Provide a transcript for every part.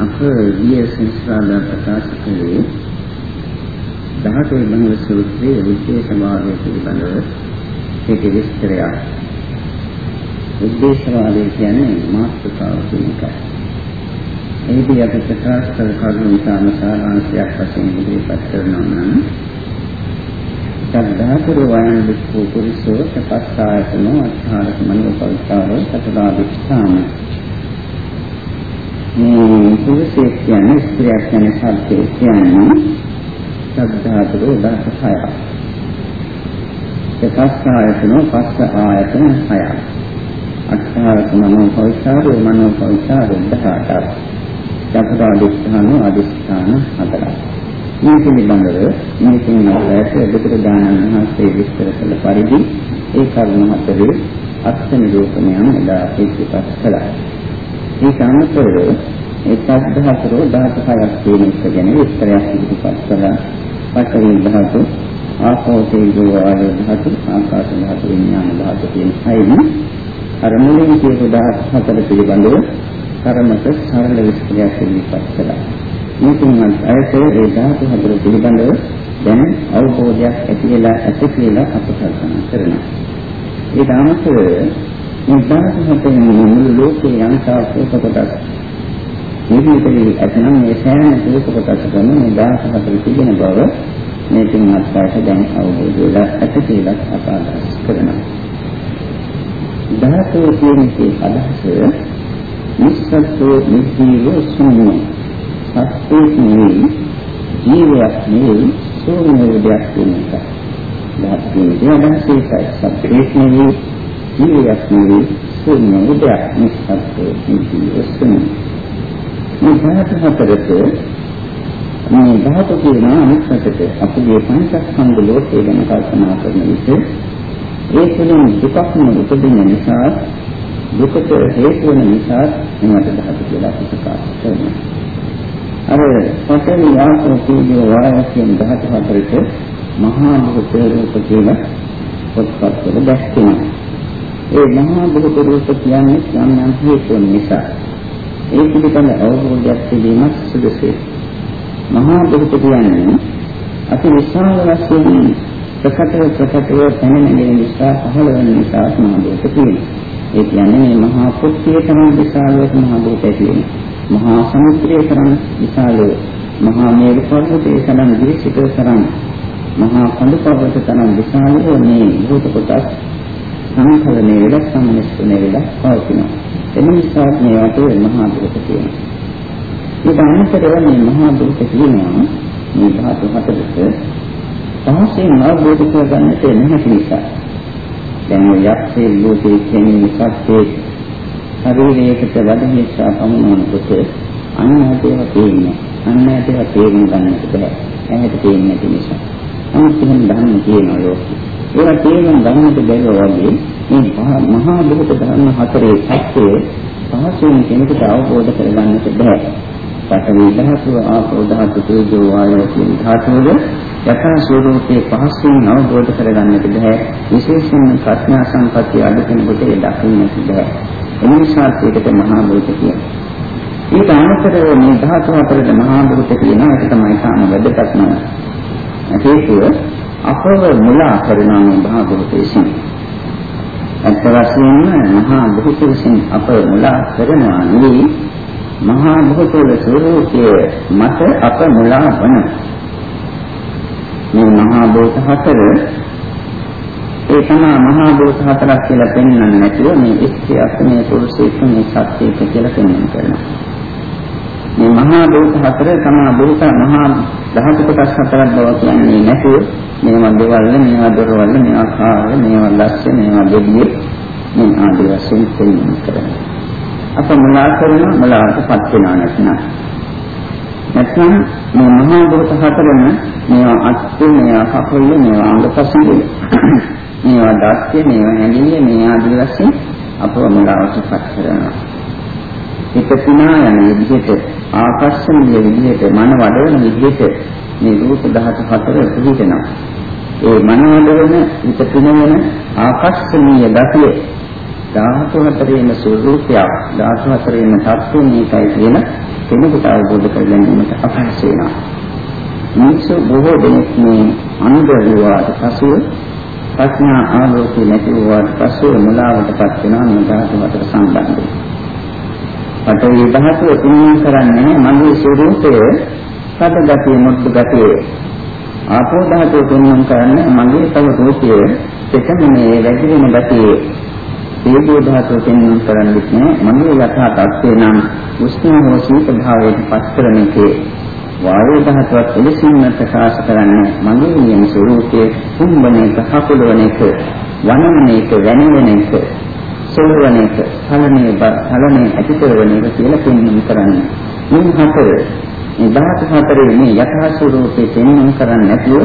අප ගිය සංස්කාරය ප්‍රකාශ කළේ දහසේ බංග සූත්‍රයේ විශේෂවාදය පිළිබඳව ඒක විස්තරයක්. උද්දේශවාදය කියන්නේ මාතෘකාව කියන එකයි. එහිදී අපි ප්‍රකාශ කළ කරුණු ඉතාම සාරාංශයක් වශයෙන් ඉදිරිපත් කරනවා නම් සද්ධාතුරු වයන් විස්සු පුරිසෝ තපස්සායතනෝ අත්ථාරක මනෝපවිතාරෝ සතරාදිස්ථාන මේ පුරුෂයෙක් කියන්නේ ස්ත්‍රියක් කියන්නේ සත්‍යය කියන්නේ සද්ධාතුරු දහසය තපස්සායතනෝ පස්ස ආයතන හය අත්ථාරක මනෝපවිතාරෝ මනෝපවිතාරෝ 18 සතරාදිස්ථාන අදිස්ථාන හතරයි මේ පිළිබඳව මේ සිංහලයට බුදුරජාණන් වහන්සේ විස්තර කළ පරිදි ඒ කරුණ හතරේ අත්ථ නිරූපණයන් එදා ඉතිපත් කළා. ඒ සම්මතරව ඒ සද්ධාතරෝ ධාතු හයක් කියන එක ගැන විස්තරයක් ඉදිරිපත් කළා. පඨවි ධාතු, ආපෝ තේජෝ වායෝ ධාතු, ආකාශ ධාතු, විඥාන ධාතු කියන හයම අර මුලින් කියපු ධාතු හතර පිළිබඳව කර්මක සරල විස්තරයක් ඉදිරිපත් කළා. මේකෙන්වත් අයත ඒ ධාතු හතර පිළිබඳව දැන් අවබෝධයක් ඇති වෙලා ඇති කියලා අප කල්පනා කරනවා. ඒ ධාමතර මේ ධාතු හතරෙන් මුළු ලෝකේ යන්තා කොටස් නිවිතේ ඇතනම් මේ සෑම කොටසකම මේ ධාතු හතර තිබෙන බව මේකෙන්වත් අයත දැන් අවබෝධ වෙලා ඇති කියලා අප අදහස් කරනවා. ධාතු කියන එකේ අදහස නිස්සත්ව නිජීව ශූන්‍යයි සත්‍යයක් නෙවෙයි ජීවයක් නෙවෙයි සෝමනෝදයක් කියන එක. ධාතුවේ දැනසීකයි සත්‍යයක් නෙවෙයි ජීවයක් නෙවෙයි සෝමනෝදයක් නිස්සත්ව ජීවසන. මේ ධාතු හතරට මේ ධාතු කියන අනිත්‍යකට අපගේ පංචස්කන්ධ ලෝකයේ ගැන කල්පනා කරන විට ඒ තුළින් දුකක්ම උපදින නිසා දුකට හේතු වන නිසා මේවට ධාතු කියලා ප්‍රකාශ කරනවා. අර පඨවි වාසෝ තීජෝ වායෝ කියන ධාතු හතරට මහා භූත රූප කියලා පොත්පත් වල දැක්වෙනවා. ඒ මහා භූත රූප කියන්නේ යම් යම් හේතුන් නිසා. ඒ පිළිබඳ අවබෝධයක් තිබීමත් සුදුසුයි. මහා භූත කියන්නේ අති විශාල වශයෙන් ප්‍රකටව ප්‍රකටව පැනෙන නිසා පහළ වෙන නිසා මහා භූත කියනවා. ඒ කියන්නේ මේ මහා කුට්ටිය තමයි විශාලව මහා භූතය කියන්නේ. මහා සමුද්‍රයේ තරම් විශාල මහා මේරු පර්වතයේ තරම් දිවිසිත තරම් මහා කඳු පර්වත තරම් විශාල මේ භූත කොටස් සංකලනය වෙලා සම්මිශ්‍රණය වෙලා පවතිනවා. එම නිසා මේවට මහා භූත කියනවා. මේ ධර්මතරව මේ මහා භූත කියනවා මේ ධාතු හතරට පහසෙන් අවබෝධ කරගන්නට නැහැ නිසා. දැන් යක්ෂේ භූතේ කියන්නේ සත්‍යයේ ශරීරයකට වැඩහිස්සා පමුණුනකොට අන්න ඇතේව තේින්නේ. අන්න ඇතේව තේරුම් ගන්නට බෑ. ඇහැට තේින්නේ නැති නිසා. නමුත් එහෙම ධර්ම කියනවා ලෝකෙ. ඒවා තේරුම් ගන්නට බැරුව වගේ මේ මහා භූත ධර්ම හතරේ සත්‍යය පහසුවෙන් කෙනෙකුට අවබෝධ කරගන්නට බෑ. පඨවි ධාතුව, ආපෝ ධාතුව, තේජෝ වායෝ කියන ධාතුවල යථා ස්වરૂපයේ පහසුවෙන් අවබෝධ කරගන්නට බෑ. විශේෂයෙන්ම ප්‍රඥා සම්පත්‍ය අඩු කෙනෙකුට ඒ දකින්නට බෑ. එනිසා ඒකට මහා භූත කියනවා. ඊට අමතරව මේ ධාතු හතරට මහා භූත කියනවා ඒක තමයි සාම වැදගත්ම හේතුව අපව මුලා කරන මේ මහා භූත විසින්. අත් වශයෙන්ම මහා භූත විසින් අපව මුලා කරනවා නෙවෙයි මහා භූත වල ස්වરૂපයේ මත අප මුලා වන මේ මහා භූත හතර ඒ තමයි මහා භූත හතරක් කියලා පෙන්වන්නේ නැතුව මේ ස්ත්‍රියක් මේ පුරුෂයෙක් මේ සත්‍යයක කියලා පෙන්වන්න කරනවා. මේ මහා භූත හතර තමයි භූත මහා ධාතු කොටස් හතරක් බව කියන්නේ නැතුව මේවා දෙවල් මේවා දොරවල් මේවා කාල මේවා ලක්ෂ මේවා දෙවිය මේ ආදී වශයෙන් පෙන්වන්න කරනවා. අප මුලා කරන මුලාටපත් වෙනා නැත්නම් නැත්නම් මේ මහා භූත හතරම මේවා අත්ති මේවා කකුල් මේවා අංගපසංගය මේවා දැක්කේ මේවා හැඳින්නේ මේ ආදී වශයෙන් අපව මුලාවටපත් කරනවා. එක තුනා යන විදිහට ආකර්ෂණීය විදිහට මන වඩවන විදිහට මේ රූප ධාතු හතර පිළිදෙනවා. ඒ මන වඩවන එක තුන වෙන ආකර්ෂණීය ගතිය ධාතු හතරේම ස්වરૂපයක් ධාතු හතරේම තත්ත්වය මේකයි කියන කෙනෙකුට අවබෝධ කර ගැනීමට අපහසු වෙනවා. මිනිස්සු බොහෝ දෙනෙක් මේ අනුග්‍රහවාට පසුව ප්‍රඥා ආලෝකේ නැති වූාට පසුව මුලාවටපත් වෙනවා මේ ධාතු අතර සම්බන්ධය. පඨවි ධාතුව තුනී කරන්නේ මගේ ස්වરૂපය සත ගතිය මුත් ගතිය. ආපෝ ධාතුව තුනී කරන්නේ මගේ තව රූපය එකමනේ වැඩි වෙන ගතිය. තේජෝ ධාතුව තුනී කරන්නේ මගේ යථා තත්ත්වේ නම් උෂ්ණ හෝ සීත භාවයට පත් කරන එකේ. වායු ධාතුවත් එලෙසින්ම ප්‍රකාශ කරන්නේ මගේ නියම ස්වરૂපයේ කුම්බණේක හකුලවණේක වනමනේක වැනවණේක සොල්වන එක, හලනේ හලනේ ඇති කරන එක කියලා පෙන්වන්න කරන්නේ. මේ හතර මේ ධාතු හතරේ මේ යථා ස්වરૂපේ පෙන්වන්න කරන්නේ නැතුව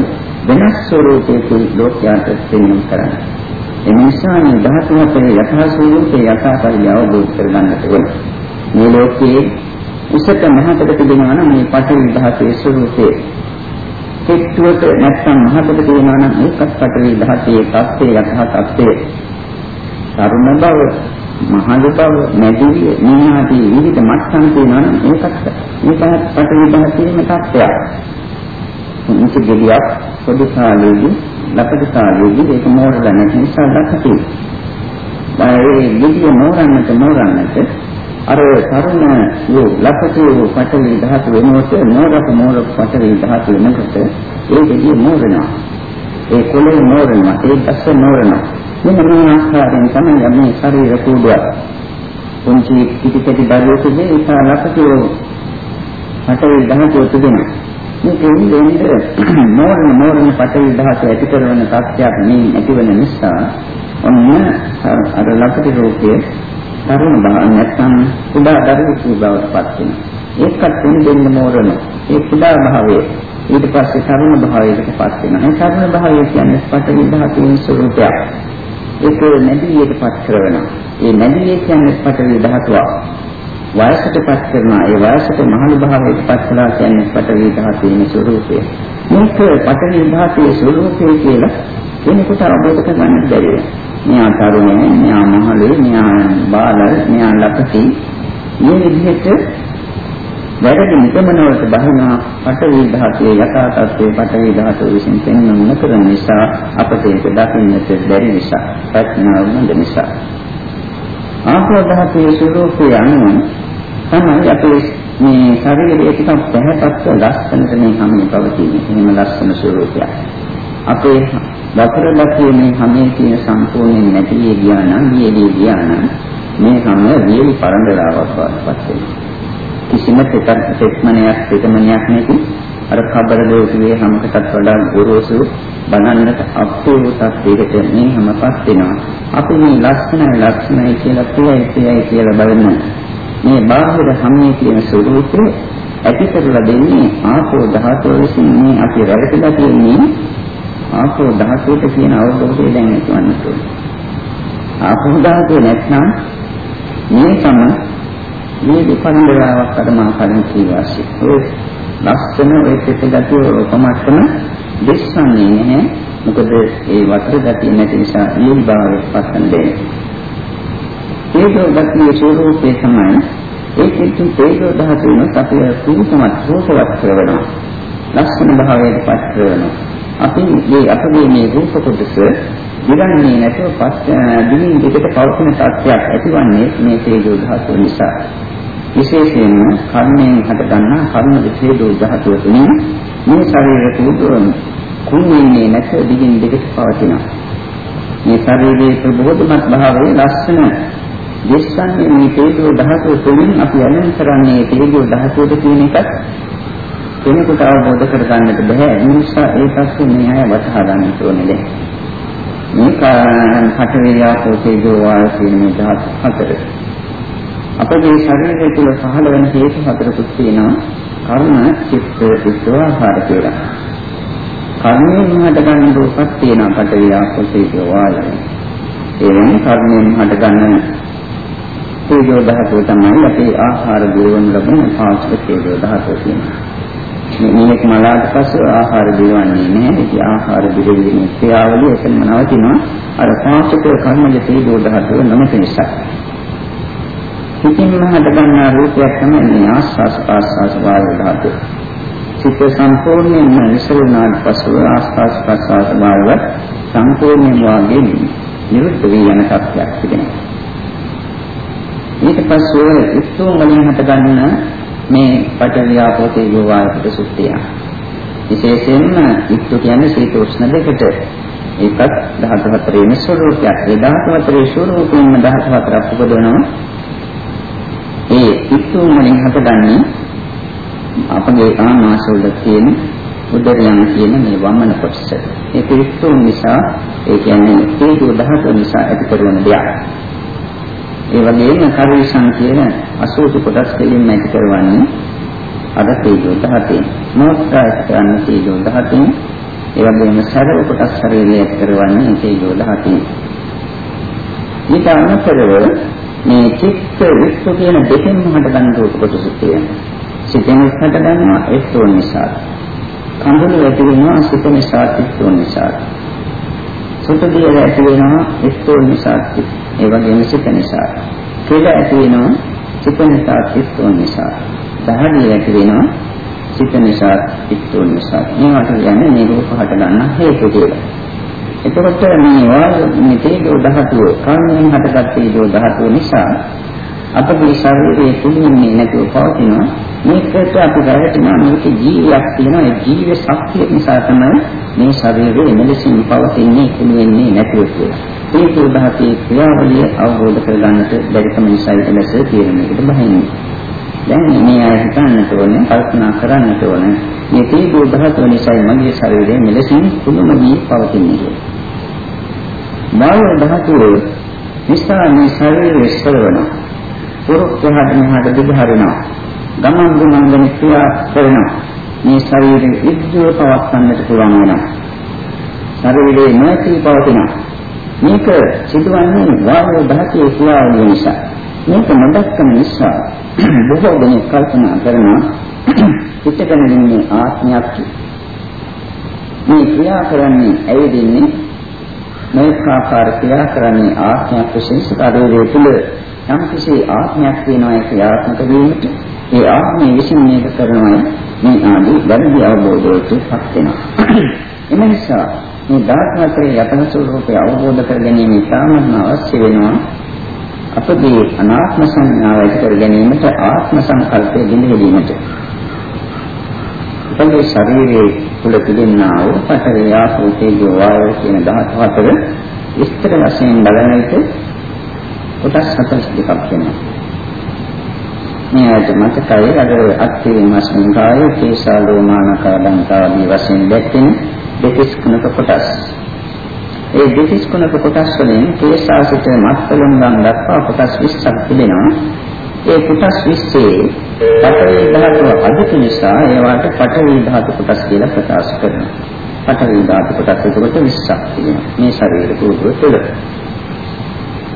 වෙනස් ස්වરૂපේ ලෝකයට පෙන්වන්න කරන්නේ. ඒ නිසා මේ ධාතු හතරේ යථා ස්වરૂපේ යථා පරිදි අවබෝධ කරගන්නට ඕනේ. මේ ලෝකයේ උසක මහතට තිබෙනවා නම් මේ පටිවි ධාතයේ ස්වરૂපේ කෙට්ටුවට නැත්නම් මහතට තිබෙනවා නම් ඒකත් පටිවි ධාතයේ තත්ත්වයේ යථා තත්ත්වයේ තරුණ බව මහලු බව නැදිවිය නිහාදී විවිධ මට්ටම් තියෙනවා නම් ඒකත් මේකත් පඨවි ධාතුවේම තත්ත්වයක් මුචි ගෙඩියක් පොඩි කාලේදී ලපටි කාලේදී ඒක මෝරලා නැති නිසා දැක්කේ. ඒ ගෙඩිය මෝරන්නට මෝරන්නට අර තරුණ වූ ලක්ෂිත වූ පටවි ධාතු වෙනකොට මෝරක මෝරක පටවි ධාතු වෙනකොට ඒ දෙවිය මෝරනවා. ඒ කොළේ මෝරනවා. ඒ දැස්ස මෝරනවා. මෙන්න මේ ආකාරයෙන් තමයි මේ ශරීර කූඩුව. පුංචි පිටිපැටි දරුවෙකුගේ ඒක ලක්ෂිත වූ පටවි ධාතු තුදෙනවා. මේ දෙන්නේ මෝරණ මෝරණ පටවි ධාතු ඇති කරන තත්ත්වයක් මේ ඇතිවන නිසා ඔන්න අර ලක්ෂිත රූපයේ තරුණ බව නැත්නම් කුඩා දරුවෙකු බවට පත් වෙනවා. ඒකත් දෙන්න දෙන්න මෝරන. ඒ කුඩා භාවයේ ඊට පස්සේ තරුණ භාවයකට පත් වෙනවා. ඒ තරුණ භාවය කියන්නේ පඨවි ධාතුවේ ස්වરૂපයක්. ඒක නැදියට පත් කරනවා. ඒ නැදිය කියන්නේ පඨවි ධාතුව. වයසට පත් කරනවා. ඒ වයසට මහලු භාවයට පත් කළා කියන්නේ පඨවි ධාතුවේ ස්වરૂපය. මේක පඨවි ධාතුවේ ස්වરૂපය කියලා කෙනෙකුට අවබෝධ කරගන්න බැරි වෙනවා. මෙයා තරුණය, මෙයා මහලු, මෙයා බාල, මෙයා ලපටි. මේ විදිහට වැරදි නිගමනවලට බහිනා පඨවි ධාතුවේ යථා තත්ත්වයේ පඨවි ධාතුව විසින් පෙන්වන්න කරන නිසා අපට ඒක දකින්නට බැරි නිසා ප්‍රඥාව නැද නිසා ආපෝ ධාතුවේ ස්වરૂපය අනුව තමයි අපේ මේ ශරීරයේ ටිකක් පැහැපත්ව ලස්සනට මේ හැමේ පවතින. එහෙම ලස්සන ස්වરૂපයක්. අපේ වතුර දැකීමේ හැමේ තියෙන සම්පූර්ණයෙන් නැති වෙ ගියා නම් ගියේදී ගියා නම් මේ හැම වියලි පරම්පරාවක් වත්පත් වෙනවා. කිසිම තෙක්මනයක් තෙකමනයක් නැති අර කබර දෝෂයේ හැමකටත් වඩා ගොරෝසු බලන්නට අපේ තත්ත්වයකට මේ හැමපත් වෙනවා. අපි මේ ලක්ෂණයි ලක්ෂණයි කියලා ප්‍රියයි ප්‍රියයි කියලා බලන මේ බාහිර හැමේ තියෙන ස්වરૂපය ඇති කරලා දෙන්නේ ආපෝ ධාතුව විසින් මේ අපි රැවටලා තියෙන්නේ ආපෝ ධාතුවට කියන අවබෝධය දැන් ඇතිවන්න ඕනේ. ආපෝ ධාතුව නැත්නම් මේ තම මේ විපරම්පරාවක් අර මා කලින් කීවාසි. ඒ ලක්ෂණ ඒ පිටගතිය රූපමත්තම දෙස්සන්නේ නැහැ. මොකද ඒ වතර ගතිය නැති නිසා ඊල් භාවයට පස්සෙන්දේ. ඒක ගතිය ස්වરૂපේ තමයි ඒ කිතුන් තේජෝ ධාතුවෙන් අපේ කුරුසමත් රෝසවත් කරනවා. ලක්ෂණ භාවයට පත් කරනවා. අපි මේ අපගේ මේ රූප කොටස දිගන්නේ නැතුව පස් දිනින් දෙකට පවතින තත්ත්වයක් ඇතිවන්නේ මේ තේජෝ ධාතුව නිසා. විශේෂයෙන්ම කර්මයෙන් හටගන්නා කර්ම තේජෝ ධාතුව තුළින් මේ ශරීර තුඩුවම කුණ්‍යන්නේ නැතුව දිගින් දෙකට පවතිනවා. මේ ශරීරයේ ප්‍රබෝධමත් භාවයේ ලස්සන දෙස්සන්නේ මේ තේජෝ ධාතුව තුළින් අපි යන්නේ කරන්නේ තේජෝ ධාතුවද කියන එකත් කෙනෙකුට අවබෝධ කරගන්නට බෑ. ඒ නිසා ඒ පැත්තේ මේ අය වටහා ගන්න ඕනේ දැන්. මේක පටවියාපෝ තේජෝ වායු කියන මේ ධාතු හතර. අපගේ ශරීරය තුළ පහළ වෙන හේතු හතරකුත් තියෙනවා. කර්ම, චිත්ත, විස්වාහාර කියලා. කර්මයෙන් හටගන්න රූපක් තියෙනවා පටවියාපෝ තේජෝ වායු. ඒ වෙන කර්මයෙන් හටගන්න තේජෝ ධාතුව තමයි අපේ ආහාර දේවන ලබන පාස්ක තේජෝ ධාතුව කියන්නේ. මේක මලාට පස්සේ ආහාර දෙවන්නේ නැහැ. ඒ ආහාර දෙවීමේ ක්‍රියාවලිය එතනම නවතිනවා. අර පාචක කර්මජ තේජෝ ධාතුව නැමත නිසා. සිතින්ම හටගන්නා රූපයක් තමයි මේ ආස්වාස් ප්‍රාස්වාස් වායු ධාතුව. සිත සම්පූර්ණයෙන්ම විසරුණාට පසු ආස්වාස් ප්‍රාස්වාස් වායුව සම්පූර්ණයෙන් වාගේ නිරුද්ධ වී යන තත්ත්වයක් තිබෙනවා. ඊට පස්සේ උත්තුම වලින් හටගන්න මේ පටවියාපෝ තේජෝ වායුවට සුත්තිය. විශේෂයෙන්ම ඉත්තු කියන්නේ සීත උෂ්ණ දෙකට. ඒකත් ධාතු හතරේම ස්වરૂපයක්. ඒ ධාතු හතරේ ස්වરૂපයෙන්ම ධාතු හතරක් උපදවනවා. ඒ ඉත්තු වලින් හටගන්නේ අපගේ ආමාශවල තියෙන උදරයන් කියන මේ වමන කොටස. ඒක ඉත්තු නිසා ඒ කියන්නේ තේජෝ ධාතු නිසා ඇති කරන දෙයක්. ඒ වගේම කරුෂන් කියන අසෝති කොටස් දෙකෙන් ඇති කරවන්නේ අද තේජෝ ධාතයෙන්. මොහොතට ගන්න තේජෝ ධාතයෙන් ඒ වගේම සරල කොටස් ශරීරය ඇති කරවන්නේ තේජෝ ධාතයෙන්. ඊට අමතරව මේ චිත්ත විස්තු කියන දෙකෙන්ම හටගන්න රූප කොටස තියෙනවා. සිතෙන් හට ගන්නවා ඒතෝ නිසා. කඳුළු ඇති වෙනවා සිත නිසා ඒතෝ නිසා. සුතදිය ඇති වෙනවා ඒතෝ නිසා. ඒ වගේම සිත නිසා. කෙල ඇති වෙනවා සිත නිසා ඒතෝ නිසා. දහඩිය ඇති වෙනවා සිත නිසා ඒතෝ නිසා. මේවට කියන්නේ මේ රූප හට ගන්න හේතු කියලා. එතකොට මේ වායු මේ තේජෝ ධාතුව කර්මයෙන් හටගත් තේජෝ ධාතුව නිසා අපගේ ශරීරයේ තුලින්නේ නැතුව පවතිනවා මේකට අපි රැවටෙනවා මේක ජීවියක් තියෙනවා ඒ ජීව ශක්තිය නිසා තමයි මේ ශරීරයේ මෙලෙසින් පවතින්නේ කුණුවෙන්නේ නැතුව කියලා. ඒ උදාහතේ ක්‍රියාවලිය අවබෝධ කරගන්නට බැරිකම නිසා එලෙස තීරණයකට බහින්නේ. දැන් මේ අය හිතන්නට ඕනේ කල්පනා කරන්නට ඕනේ මේ තීබෝ ධාතුව නිසා මගේ ශරීරයේ මෙලෙසින් කුණුම වී පවතින්නේ කියලා. බාහිර ධාතුව නිසා මේ ශරීරය ස්වරවනවා. පුරුක් එහාට මෙහාට දිගහරිනවා. ගමන් ගමන් ක්‍රියා කරනවා. මේ ශරීරයේ ඉද්දව පවත්වන්නට පුළුවන් වෙනවා. ශරීරයේ නැති පවතිනවා. මේක සිදුවන්නේ වායු ධාතුවේ ක්‍රියාවලිය නිසා. මේක නොදක්කම නිසා බොහෝ දෙනෙක් කල්පනා කරනවා පිටකන ඉන්නේ ආත්මයක්. මේ ක්‍රියා කරන්නේ ඇවිදින්නේ මේක ආකාර ක්‍රියා කරන්නේ ආත්මයක් විසින් ශරීරයේ තුල යම් කිසි ආත්මයක් තියෙනවා ඒ ක්‍රියාත්මක වීමට. ඒ ආත්මය විසින් මේක කරනවා මේ ආදී වැරදි අවබෝධයට පත් වෙනවා. එම නිසා මේ ධාත්මතරේ යතන ස්වરૂපය අවබෝධ කර ගැනීම ඉතාමත් අවශ්‍ය වෙනවා අපගේ අනාත්ම සංඥාව ඇති කර ගැනීමට ආත්ම සංකල්පය දිනෙදීමට අපගේ ශරීරයේ තුල තිබෙනා වූ පඨවි ආපෝ තේජෝ වායෝ කියන ධාතු හතර විස්තර වශයෙන් බලන විට කොටස් 42ක් වෙනවා. මේ අද මතකයි අද අත්තිමස්මින් කාය කේසා ලෝමානක දන්තාදී වශයෙන් දැක්කෙන දෙතිස් කුණක කොටස්. ඒ දෙතිස් කුණක කොටස් වලින් කේසාසිත මත්පලුම්ගම් දක්වා කොටස් 20ක් තිබෙනවා. ඒ කොටස් 20 පඨවි ධාතුව අධික නිසා ඒවට පඨවි ධාතු කොටස් කියලා ප්‍රකාශ කරනවා. පඨවි ධාතු කොටස් එතකොට 20ක් තියෙනවා. මේ ශරීර කෝටුව තුළ.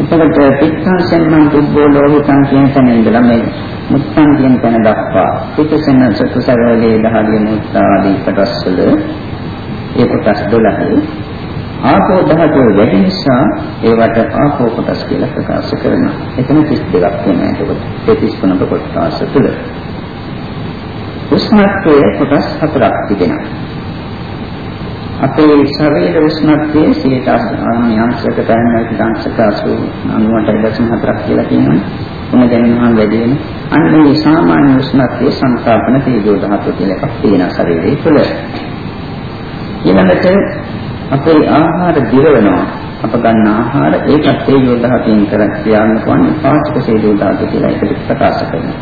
එතකොට පිට්ඨාසෙන් නම් දුබ්බෝ ලෝහිතං කියන තැන ඉඳලා මේ මුත්තං කියන තැන දක්වා පිටසෙන් සතුසරලේ දහදිය මුත්තා ආදී කොටස් වල ඒ කොටස් 12 ආපෝ ධාතුව වැඩි නිසා ඒවට ආපෝ කොටස් කියලා ප්‍රකාශ කරනවා. එතන 32ක් වෙනවා එතකොට. 33 කොටස් තුළ. උෂ්ණත්වයේ කොටස් හතරක් තිබෙනවා. අපේ ශරීර උෂ්ණත්වයේ 180 අංශක තැන්වල අංශක 98.4ක් කියලා කියනවා. උණ දැනෙනවා වැඩි වෙන. අන්න මේ සාමාන්‍ය උෂ්ණත්වයේ සංස්ථාපන තේජෝ ධාතුව කියලා එකක් තියෙනවා ශරීරයේ තුළ. ඊළඟට අපේ ආහාර දිරවනවා. අප ගන්න ආහාර ඒකත් තේජෝ ධාතුවෙන් කර ක්‍රියාත්මක වන්නේ පාචක තේජෝ ධාතුව කියලා එකට ප්‍රකාශ කරනවා.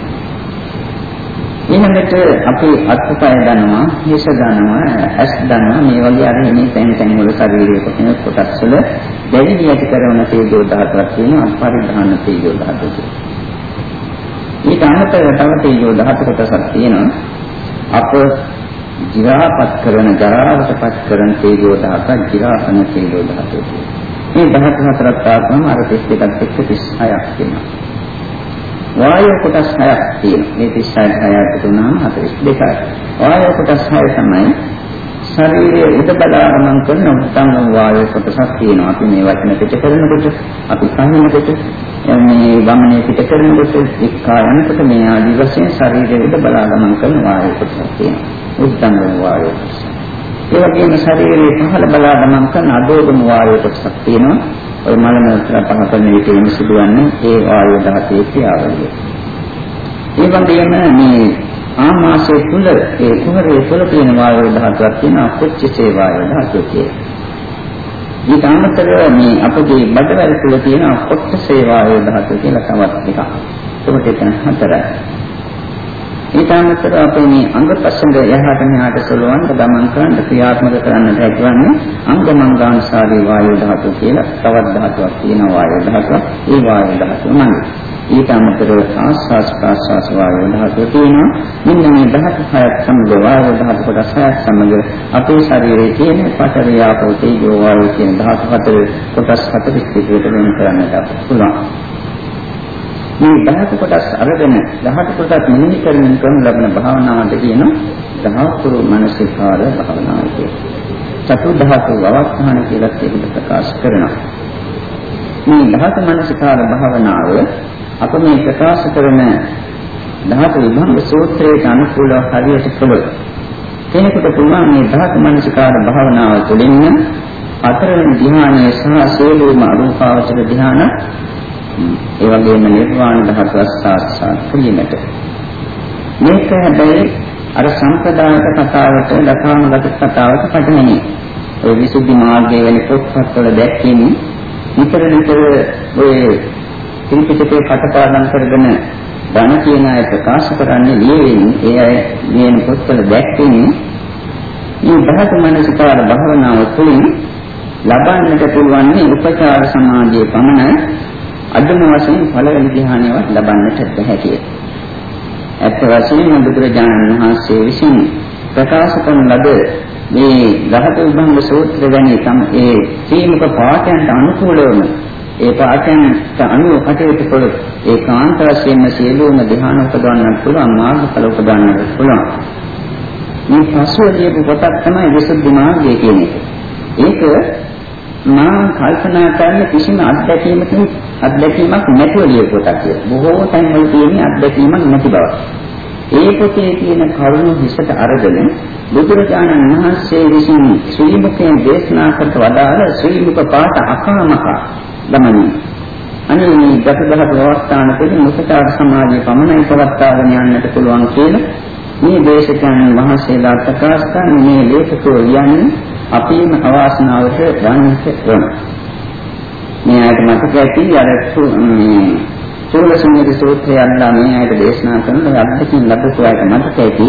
ඊළඟට අපි අත්පය දනවා, හිස දනවා, ඇස් දනවා මේ වගේ අර මේ තැන් තැන් වල ශරීරයේ කොටන කොටස් වල දැඩි ඇති කරන තේජෝ ධාතුවක් තියෙනවා පරිධාන තේජෝ ධාතුව. ඊට අමතරව තව තේජෝ ධාතු කොටසක් තියෙනවා. අප ජීවාපත් කරන ජරාවටපත් කරන තේජෝ ධාතුව ජීවාපන තේජෝ ධාතුව. මේ ධාතු හතරක් තාපම අර 32ක් එක්ක 36ක් වෙනවා. වායු කොටස් හයක් තියෙනවා. මේ 36 6ට තුනම 42යි. වායු කොටස් හය තමයි ශරීරයේ ඉද බලාරමන් කරන උත්සන්න වායු කොටසක් තියෙනවා. අපි මේ වචන පිට කරනකොට අපි කනකොට මේ වමනේ පිට කරනකොට එක්කා යනකොට මේ ආදි වශයෙන් ශරීරයේ උඩ බලා ගමන් කරන වායු කොටසක් තියෙනවා. උද්දංග වායු කොටස. ඒ වගේම ශරීරයේ පහළ බලා ගමන් කරන අදෝගම වායු කොටසක් තියෙනවා. ඔය මල නතර පහ කරන විදිහම සිදුවන්නේ ඒ වායු දහතේ ක්‍රියාවලිය. ඒ වගේම මේ ආමාශය තුල ඒ කුහරයේ තුල තියෙන වායු ධාතුවක් තියෙනවා කුච්චසේ වායු ධාතුව කියලා. ඊට අමතරව මේ අපගේ බඩවැල් තුල තියෙන කොට්ටසේ වායු ධාතුව කියලා තවත් එකක්. ඒකට එතන හතරයි. ඊට අමතරව අපේ මේ අංගපසංග යහට මෙහාට සලවන්න ගමන් කරන්න ක්‍රියාත්මක කරන්නට හැකිවන්නේ අංගමංගානුසාරී වායු ධාතුව කියලා තවත් ධාතුවක් තියෙනවා වායු ධාතුවක්. ඒ වායු ධාතුව මන්නේ ඊට අමතරව ආස්වාස් ප්‍රාස්වාස් වායු ධාතුව තියෙනවා. මෙන්න මේ ධාතු හයක් සමග වායු ධාතු කොටස් හයක් සමග අපේ ශරීරයේ තියෙන පඨවි ආපෝ තේජෝ වායු කියන ධාතු හතර කොටස් හතර විදිහට වෙන් කරන්නට පුළුවන්. මේ ධාතු කොටස් අරගෙන ධාතු කොටස් මෙනෙහි කරමින් කරන ලබන භාවනාවට කියන ධාතු මනසිකාර භාවනාව කියලා. චතු ධාතු අවස්ථාන කියලා ඒක ප්‍රකාශ කරනවා. මේ ධාතු මනසිකාර භාවනාව අප මේ ප්‍රකාශ කරන ධාතු විභංග සූත්‍රයට අනුකූලව හරියට කළොත් කෙනෙකුට පුළුවන් මේ ධාතු මනසිකාර භාවනාව තුළින්ම අතරවෙනි ධ්‍යානයේ සහ සේලෝම අරූපාවචර ධ්‍යාන ඒ වගේම නිර්වාණ ධාතු සාක්ෂාත් කිරීමට මේක හැබැයි අර සම්ප්‍රදායික කතාවට ලකානුගත කතාවට පටහැනි ඔය විසුද්ධි මාර්ගයේ වෙන පොත්පත්වල දැක්කෙන්නේ නිතර නිතර ඔය ත්‍රිපිටකේ කටපාඩම් කරගෙන ධන කියන අය ප්‍රකාශ කරන්නේ ලියවෙන්නේ ඒ අය ලියන පොත්වල දැක්වෙන්නේ මේ ධාතු මනසිකාර භාවනාව තුළින් ලබන්නට පුළුවන් උපචාර සමාධියේ පමණයි අදම වශයෙන් පළවෙනි ධ්‍යානයවත් ලබන්නට බැහැ කියලා. ඇත්ත වශයෙන්ම බුදුරජාණන් වහන්සේ විසින් ප්‍රකාශ කරන ලද මේ ධාතු විභංග සූත්‍ර වැනි තම ඒ සීමක පාඨයන්ට අනුකූලවම ඒ පාඨයන්ට අනුව කටයුතු කළොත් ඒකාන්ත වශයෙන්ම සියලුම ධ්‍යාන උපදවන්නත් පුළුවන් මාර්ගඵල උපදවන්නත් පුළුවන්. මේ පසුව ලියපු කොටක් තමයි විසුද්ධි මාර්ගය කියන එක. ඒක මා කල්පනා කරන කිසිම අත්දැකීමකින් අත්දැකීමක් නැතුව ලියපු කොටක් කියලා. බොහෝ තැන්වල තියෙන අත්දැකීමක් නැති බව. ඒ පොතේ තියෙන කරුණු හිසට අරගෙන බුදුරජාණන් වහන්සේ විසින් ශ්‍රී මුඛයෙන් දේශනා කරට වදාළ ශ්‍රී මුඛ පාඨ අකාමක ගමනේ අනේ මේ දසදහක අවස්ථාන තුළ මුසතාර සමාජයේ පමණයි පවත්වාගෙන යන්නට පුළුවන් කියලා මේ දේශකයන් වහන්සේලා ප්‍රකාශ කරන මේ ලේඛකෝ කියන්නේ අපේම අවාසනාවට ගන්නට වෙන. මේ ආයත මතක ඇති අර සූලසංගීත සූත්‍රය අල්ලා මේ ආයත දේශනා කරන අද්දකින් ලැබපු ආයත මතක ඇති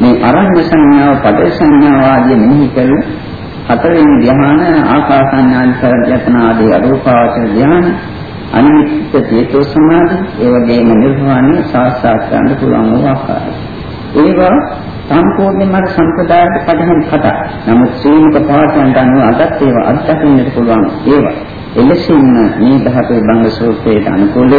මේ අරණ්‍ය සංඥාව පද සංඥාව ආදී මෙහි කරලා හතරවෙනි ධ්‍යාන ආකාසඤ්ඤාන් සරජතන ආදී අරූපාවචර ධ්‍යාන අනිත්‍ය චේතෝ සමාධි ඒ වගේම නිර්වාණය සාක්ෂාත් කරන්න පුළුවන් වූ ආකාරය. ඒවා සම්පූර්ණයෙන්ම අර සම්ප්‍රදායට පදහම් කතා. නමුත් සීමිත පාඨයන්ට අනුව අදත් ඒවා අත්දකින්නට පුළුවන් ඒවා. එලෙසින් මේ ධාතුවේ බංග සූත්‍රයට අනුකූලව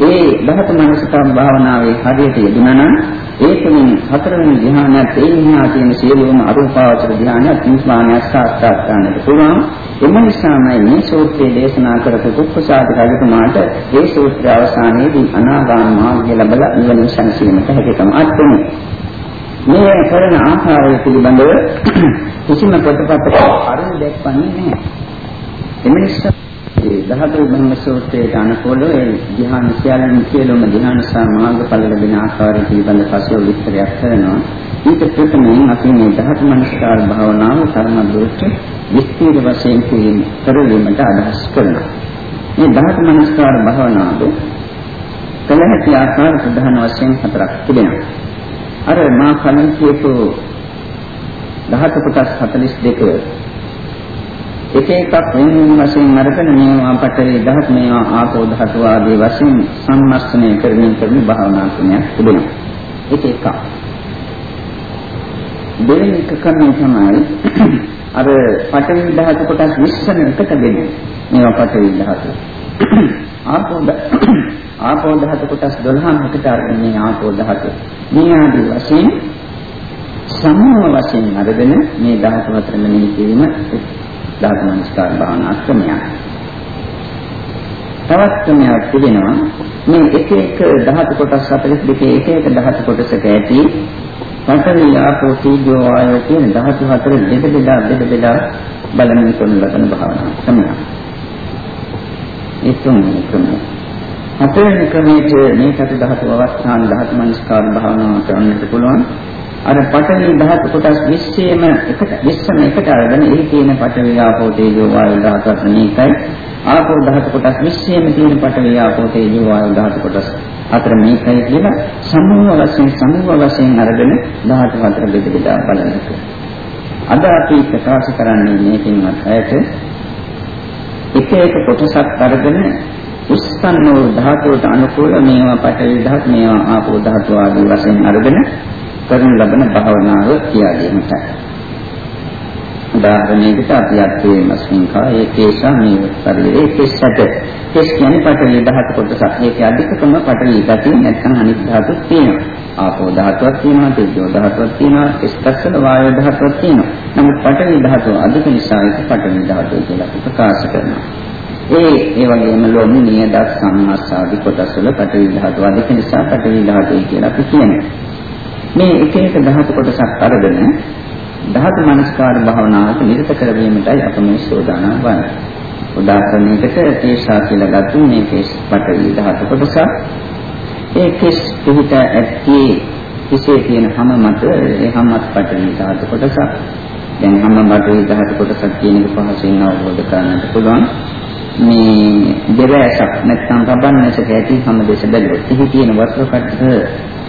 ඒ ධාතු මනසකම් භාවනාවේ හරියට යෙදුණා නම් ඒ තුලින් හතරවෙනි ධ්‍යානයත් ඒ විහා තියෙන සියලුම අරූපාවචර ධ්‍යානයත් නිස්මානයක් සාක්ෂාත් කරන්නට පුළුවන්. එම නිසාමයි මේ සූත්‍රයේ දේශනා කරපු කුක්කුසාද රජතුමාට ඒ සූත්‍රය අවසානයේදී අනාගාම මාර්ගය ලැබලා නිවන සංසීමට හැකියකම අත්වෙනවා. මේ කරන ආකාරය පිළිබඳව කිසිම ප්‍රතිපත්තක අරුණ දැක්වන්නේ නැහැ. එම නිසා ඒ දහතු බ්‍රහ්ම සූත්‍රයේ අනුකූලව ඒ ධ්‍යාන සියල්ලම කියලම ධ්‍යාන සහ මාර්ගඵල ලැබෙන ආකාරය පිළිබඳ පසුව විස්තරයක් කරනවා. ඊට ප්‍රථමයෙන් අපි මේ ධාතු මනස්කාර භාවනාව ධර්ම දුරට විස්තර වශයෙන් කරලීමට අදහස් කරනවා. මේ ධාතු මනස්කාර භාවනාව කල හැකි ආකාර ප්‍රධාන වශයෙන් හතරක් තිබෙනවා. අර මා කලින් කියපු ධාතු කොටස් 42 එක එකක් වෙන වෙන වශයෙන් අරගෙන මේවා පතරේ දහස් මේවා ආපෝ ධාතු ආදී වශයෙන් සම්මස්තනය කරමින් කරන භාවනා ක්‍රමයක් තිබෙනවා. ඒක එකක්. දෙවෙනි එක කර්මය තමයි අර පතරේ ධාතු කොටස් 20 එකට දෙන්නේ. මේවා පතරේ ධාතු. ආපෝ ආපෝ ධාතු කොටස් 12කට අරගෙන මේ ආපෝ ධාතු. මේ ආදී වශයෙන් සම්මව වශයෙන් අරගෙන මේ ධාතු හතර මෙනෙහි කිරීම ධාතු මනස්කාර භාවනා ක්‍රමයක්. තවත් ක්‍රමයක් තිබෙනවා මේ එක එක ධාතු කොටස් 42 එක එක ධාතු කොටසක ඇති පඨවි ආපෝ තීජෝ වායෝ කියන ධාතු හතර දෙක බෙදා බෙද බෙදා බලමින් කරන ලබන භාවනාව තමයි. ඒ තුන්වෙනි ක්‍රමය. හතරවෙනි ක්‍රමයේ මේ සති ධාතු අවස්ථාන ධාතු මනස්කාර භාවනාව කරන්නට පුළුවන්. අර පඨවි ධාතු කොටස් 20ෙම එකට 20ම එකට අරගෙන එහි තියෙන පඨවි ආපෝ තේජෝ වායු ධාතු අතර මේකයි ආපෝ ධාතු කොටස් 20ෙම තියෙන පඨවි ආපෝ තේජෝ වායු ධාතු කොටස් අතර මේකයි කියලා සමූහ වශයෙන් සමූහ වශයෙන් අරගෙන ධාතු හතර බෙද බෙදා බලනක අද අපි ප්‍රකාශ කරන්නේ මේකින්වත් ඇයට එක එක කොටසක් අරගෙන උස්සන්න වූ ධාතුවට අනුකූල මේවා පඨවි ධාතු මේවා ආපෝ ධාතු ආදී වශයෙන් අරගෙන කරන ලබන භාවනාව කියා දෙන්නට. උදාහරණයකට අපි අත්වේ මස්මින් කායේ කේසා මේ ශරීරයේ කෙස්සට කෙස් කියන්නේ පටවි ධාතු කොටසක්. ඒක අධිකතම පටවි ධාතු නැත්නම් අනිත් ධාතු තියෙනවා. ආපෝ ධාතුවක් තියෙනවා, තේජෝ ධාතුවක් තියෙනවා, ස්පර්ශන වායෝ ධාතුවක් තියෙනවා. නමුත් පටවි ධාතුව අධික නිසා ඒක පටවි ධාතුව කියලා ප්‍රකාශ කරනවා. ඒ ඒ වගේම ලෝම නියදත් සම්මාසාදී කොටස් වල පටවි ධාතුව අධික නිසා පටවි ධාතුව කියලා අපි කියනවා. මේ එක එක ධාතු කොටසක් අරගෙන ධාතු මනස්කාර භාවනාවට නිරත කරවීමටයි අප මේ සෝදානම් වන්නේ. උදාහරණයකට තේසා කියලා ගත්තු මේ කේස් පටවි ධාතු කොටසක්. ඒ කේස් පිට ඇත්තේ කිසේ තියෙන හැම මත ඒ හැමත් පටවි ධාතු කොටසක්. දැන් හැම පටවි ධාතු කොටසක් කියන එක පහසුවෙන් අවබෝධ කරගන්නට පුළුවන්. මේ දෙවැසක් නැත්නම් රබන්නසක ඇති හැම දෙස බැලුවොත් එහි තියෙන වස්තු කට්ට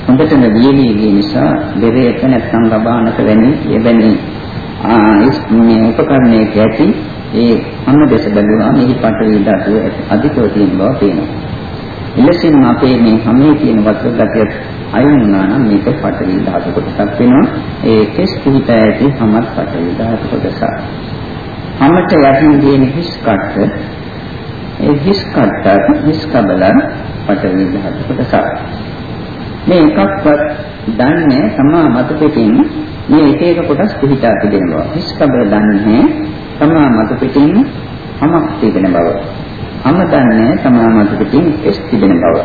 හොඳටම වියලී ගිය නිසා දෙරේක නැත්නම් ලබානක වැනි එවැනි මේ උපකරණයක ඇති ඒ අන්න දෙස බැලුවා මෙහි පටවි ධාතුව අධිකව තියෙන බව පේනවා. එලෙසින් අපේ මේ හැමේ තියෙන වස්තු ගතිය අයින් වුණා නම් මේක පටවි ධාතු කොටසක් වෙනවා. ඒ කෙස් පිහිට ඇති හැමත් පටවි ධාතු කොටසක්. හැමත යටින් තියෙන හිස් කට්ට ඒ හිස් කට්ට හිස් කබලන් පටවි ධාතු කොටසක්. මේ එකක්වත් දන්නේ තමා මත පිටින් මේ එක එක කොටස් පිහිටා තිබෙනවා. හිස්කබර දන්නේ තමා මත පිටින් හමක් තිබෙන බව. හම දන්නේ තමා මත පිටින් එස් තිබෙන බව.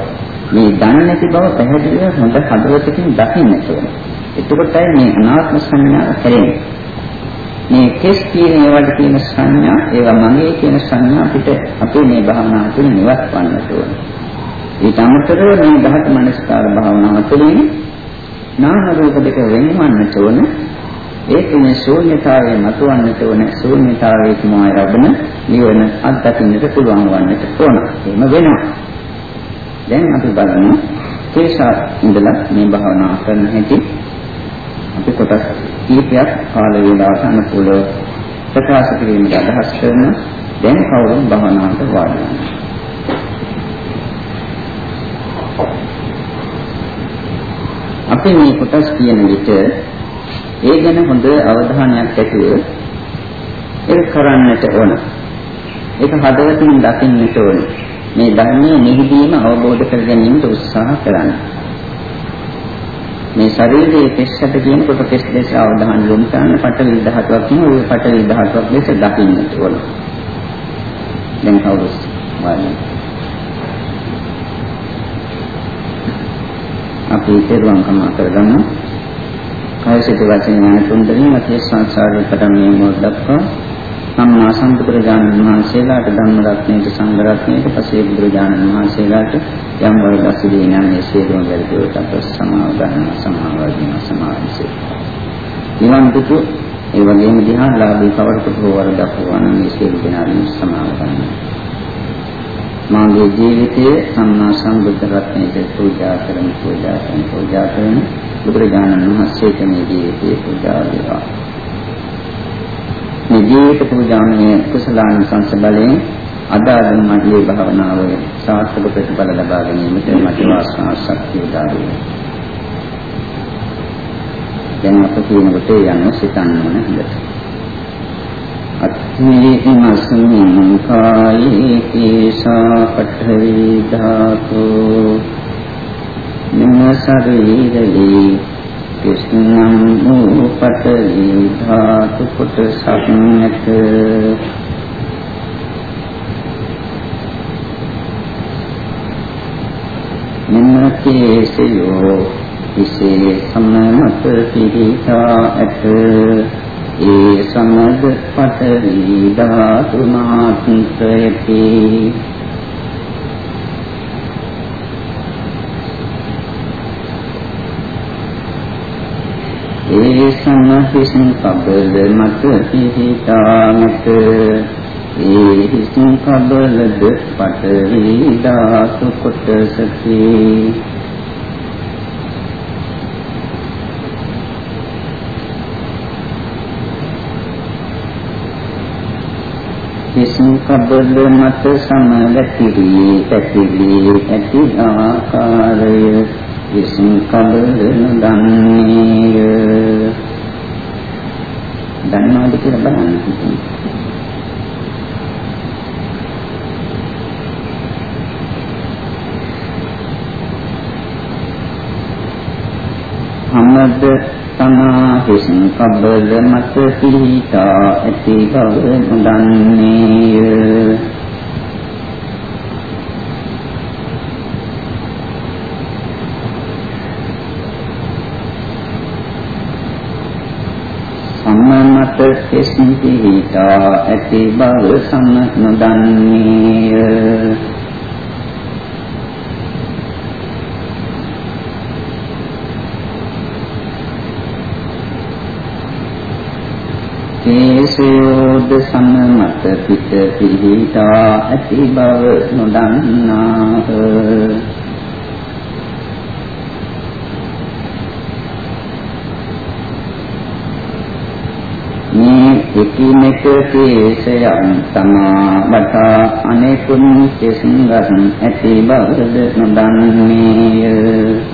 මේ දන්නේ නැති බව පැහැදිලිව හොඳ හදවතකින් දකින්න ඕන. එතකොටයි මේ අනාත්ම සංඥාව හැරෙන්නේ. මේ කෙස් කියන ඒවට තියෙන සංඥා ඒවා මගේ කියන සංඥා අපිට අපේ මේ භාවනාව තුළ නිවත් වන්නට ඕනේ. ඊට අමතරව මේ ධාතු මනස්කාර භාවනාව තුළින් නාම රූප දෙක වෙනවන්නට ඕන. ඒ තුනේ ශූන්‍යතාවය මතුවන්නට ඕන. ශූන්‍යතාවයේ තුමා ලැබෙන නිවන අත්දකින්නට පුළුවන් වන්නට ඕන. එහෙම වෙනවා. දැන් අපි බලමු තේසා ඉඳලා මේ භාවනාව කරන හැටි. අපි කොටස් කීපයක් කාල වේලාවට අනුකූලව ප්‍රකාශ කිරීමට අදහස් කරන දැන් කවුරුන් භාවනාවට වාඩි අපි මේ කොටස් කියන විට ඒ ගැන හොඳ අවධානයක් ඇතුව ඒක කරන්නට ඕන. ඒක හදවතින් දකින්නට ඕන. මේ ධර්මයේ නිහිදීම අවබෝධ කර ගැනීමට උත්සාහ කරන්න. මේ ශරීරයේ කෙස්සට කියනකොට කෙස් දෙස අවධානය යොමු කරන පටවි ධාතුවක් නේ ওই පටවි ධාතුවක් ලෙස දකින්නට ඕන. දැන් කවුරුත් වාඩි අපි තේරුම් කරගන්න. කායසිත වචන ඥාන තුන්දෙනින් අතිය සංසාරේ පටන් මේ මොහොත දක්වා සම්මා සම්බුදුරජාණන් වහන්සේලාට ධම්ම රත්නයට සංඝ රත්නයට පසේ බුදුරජාණන් වහන්සේලාට යම් වරදක් සිදුවේ නම් මේ සියලුම වැරදිවට අප සමාව ගන්න සමාව වදින සමාවසේ. ඊවන් දුතු ඒ වගේම ධ්‍යානලාභී කවරකට හෝ වරදක් වුණා නම් මේ සියලු දෙනාම සමාව ගන්නවා. මාගේ ජීවිතයේ සම්මා සම්බුද්ධ රත්නයට පූජා කරන පූජා කරන පූජා කරන බුදුරජාණන් වහන්සේට මේ ජීවිතයේ පූජා වේවා. මේ ජීවිත පූජාමය කුසලාන සංසබලයෙන් අදාළ මඩියේ භාවනාව සාර්ථක ප්‍රතිඵල ලබා ගැනීමට මට වාසනාව ශක්තිය උදා වේවා. දැන් අප කියන කොට යන සිතන්න ඕන හොඳට. අත්ථීමස්මින් කායේ කේසා පඨවි ධාතු මෙම ශරීරේ කිස්නම් වූ පඨවි ධාතු කොටසක් නැත. කේසයෝ විසේ සමමත පිහිටා ඇත. ඒ සමද පතරි ධාතු මාත්‍රයති ඒ සම්හිසින් කබල මත පිහිටාමත. ඒ හිසින් කබලද පතරි ධාතු කොටසකි විසින් කබල මත සමගතිරි පැතිලි ඇති ආකාරය විසින් කබල නොදන්නේය දන්නවද කියලා බලන්න අමද තමා හිසින් කබල මත පිහිටා ඇති බව නොදන්නේය සම්මත කෙසින් පිහිටා ඇති බව සම්ම නොදන්නේය කේසයෝද සම්මත පිට පිහිටා ඇති බව නොදන්නාහ මේ එකිනෙක කේසයන් තමා බතා අනෙකුන් කෙසඟන් ඇති බවද නොදන්නේය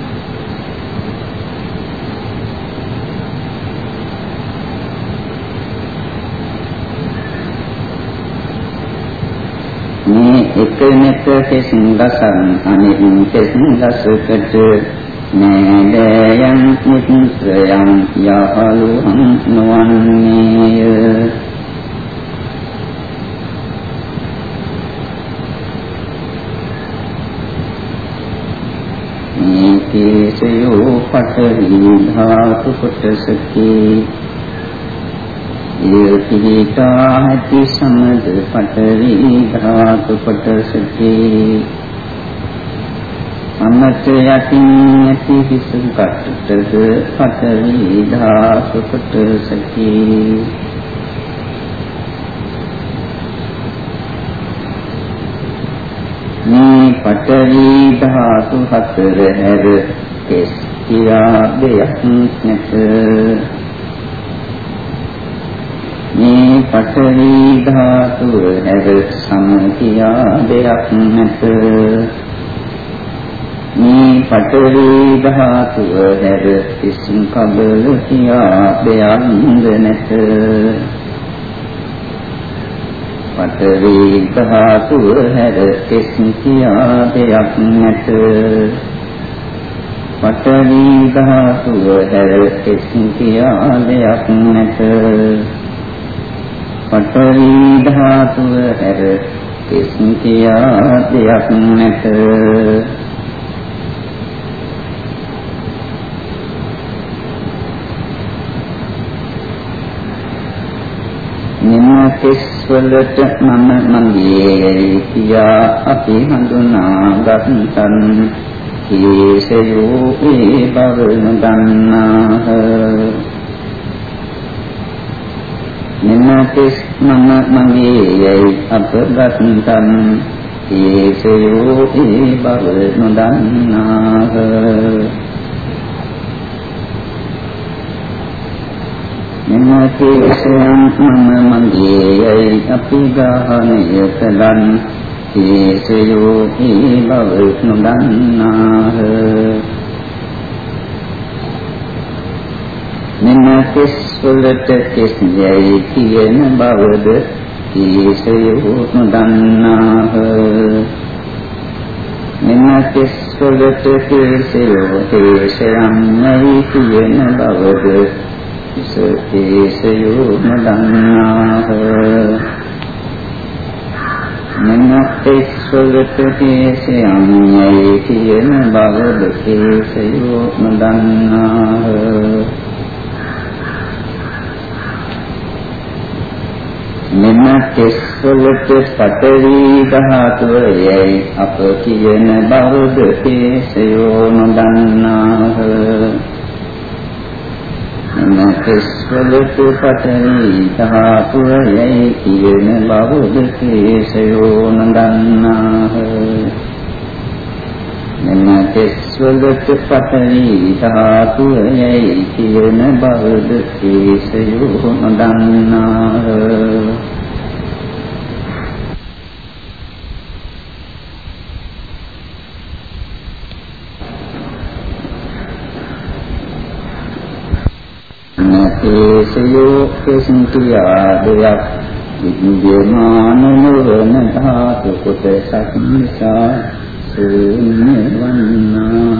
එකිනෙක කෙසින්දසන් අනිත් කෙසින්දසකට නෑදෑයන් මිත්‍රයන් යහළුන් නොවන්නේය මේ කේසයෝ පතරි ධාතු කොටසකේ. යතිහිතා ඇති සමද පතරි ධාතු කොටසකි. අමත යතින් ඇති හිසු කට්ටද පතරි ධාතු කොටසකි. මේ පතරි ධාතු හතර හැර කෙස් කියා දෙයක් නැත මේ පඨවි ධාතුව හැර සමතියා දෙයක් නැත. මේ පඨවි ධාතුව හැර කිසිම කබල කියා දෙයක් නැත. පඨවි ධාතුව හැර කිසිම කියා දෙයක් නැත. පඨවි ධාතුව හැර කිසිම කියා දෙයක් නැත. පඨවි ධාතුව හැර කිසියා දෙයක් නැත. මෙම කෙස්වලට මම මගේ කියා අපි හඳුනා ගත්තන් කේසයෝ ඒ බව නොදන්නාහ. මෙන්නතිස් මම මගේ යයි අපගතන් ඒසයෝ ඒ බව නොදන්නාහ. මෙන්නතිස්යන් මම මගේ යයි අපි ගාහනය කලන් ඒසයෝ ඒ බව නොදන්නාහ. මෙන්න කෙස් වලට කෙස් යයි කියන බවද කීසයෝ නොදන්නාහ. මෙන්න කෙස් වලට කෙසයෝ තේසයන් යයි කියන බවද කීසයෝ නොදන්නාහ. මනසෙස්වලට කේසයන්යි කියන බව දෙකේසයෝ නොදන්නාහ මෙම කෙස්වලට පතරි ධාතුව යයි අප කියන බව දෙකේසයෝ නොදන්නාහ. නකස්වලතු පතරි ධාතුව යයි කියන බවද කේසයෝ නදන්නාහ. නකස්වලතු පතරි ධාතුව යයි කියන බවද කේසයෝ නදන්නාහ. ඒසයෝ කෙසින්ති ආදයක් විද්‍යමාන නොවන ධාතු කොටසක් නිසා ශූන්‍ය වන්නාහ.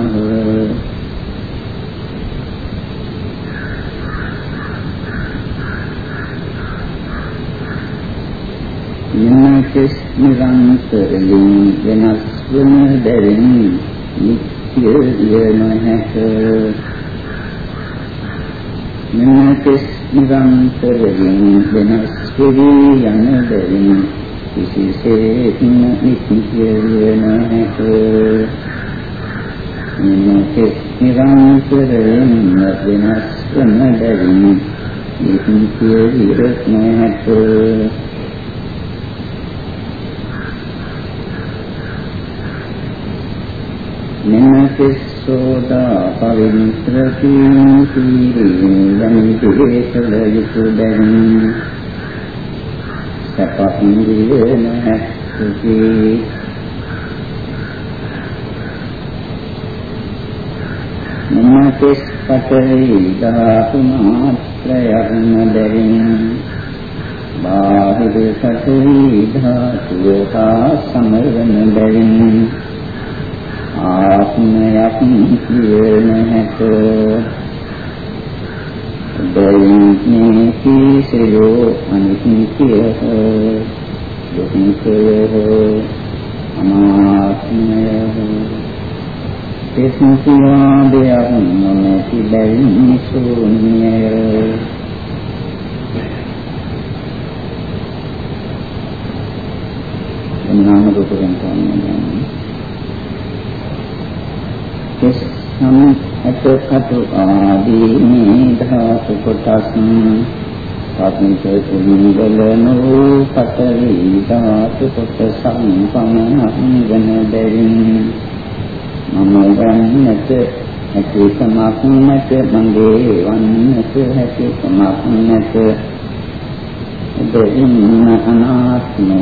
යනකස් නිරන්තරයෙන් වෙනස් වන බැවින් නිත්‍ය ය නොහැක මෙන්නකස් නිරන්තරයෙන් වෙනස් වෙවි යන බැවින් කිසිසේත්ම නිත්‍ය නැත මෙන්නකස් නිරන්තරයෙන් වෙනස් වන බැවින් නිත්‍ය විරත් නැත. මෙන්නකස් සෝදා පවිත්‍රති සීලං පිළිකල යුතු බැවින් සපක් නිවන සුඛි මනකස් පතරි ධාතු මාත්‍රයක් නදරින් බාහිර පතරි ධාතුව සමරන බැවින් ආත්මයක් කියන හැට දෙයිනේ කීසයෝ අනිත්‍යය දුක්ඛය අනාත්මය තේසුසියාදයක් නොමැති බැවින් ශූන්‍යය නාම රූපයන් තමයි නම් අතකතු ආදී මේ ධාතු කොටස් සාත්මික කුලිවලනෝ පතරි ධාතු කොටස් සම්පන්නක් වෙන බැවින්. මම ගන්නට ඇති සමක් නැත මගේ වන්නට ඇති සමක් නැත. දෙයින් අනාත්මය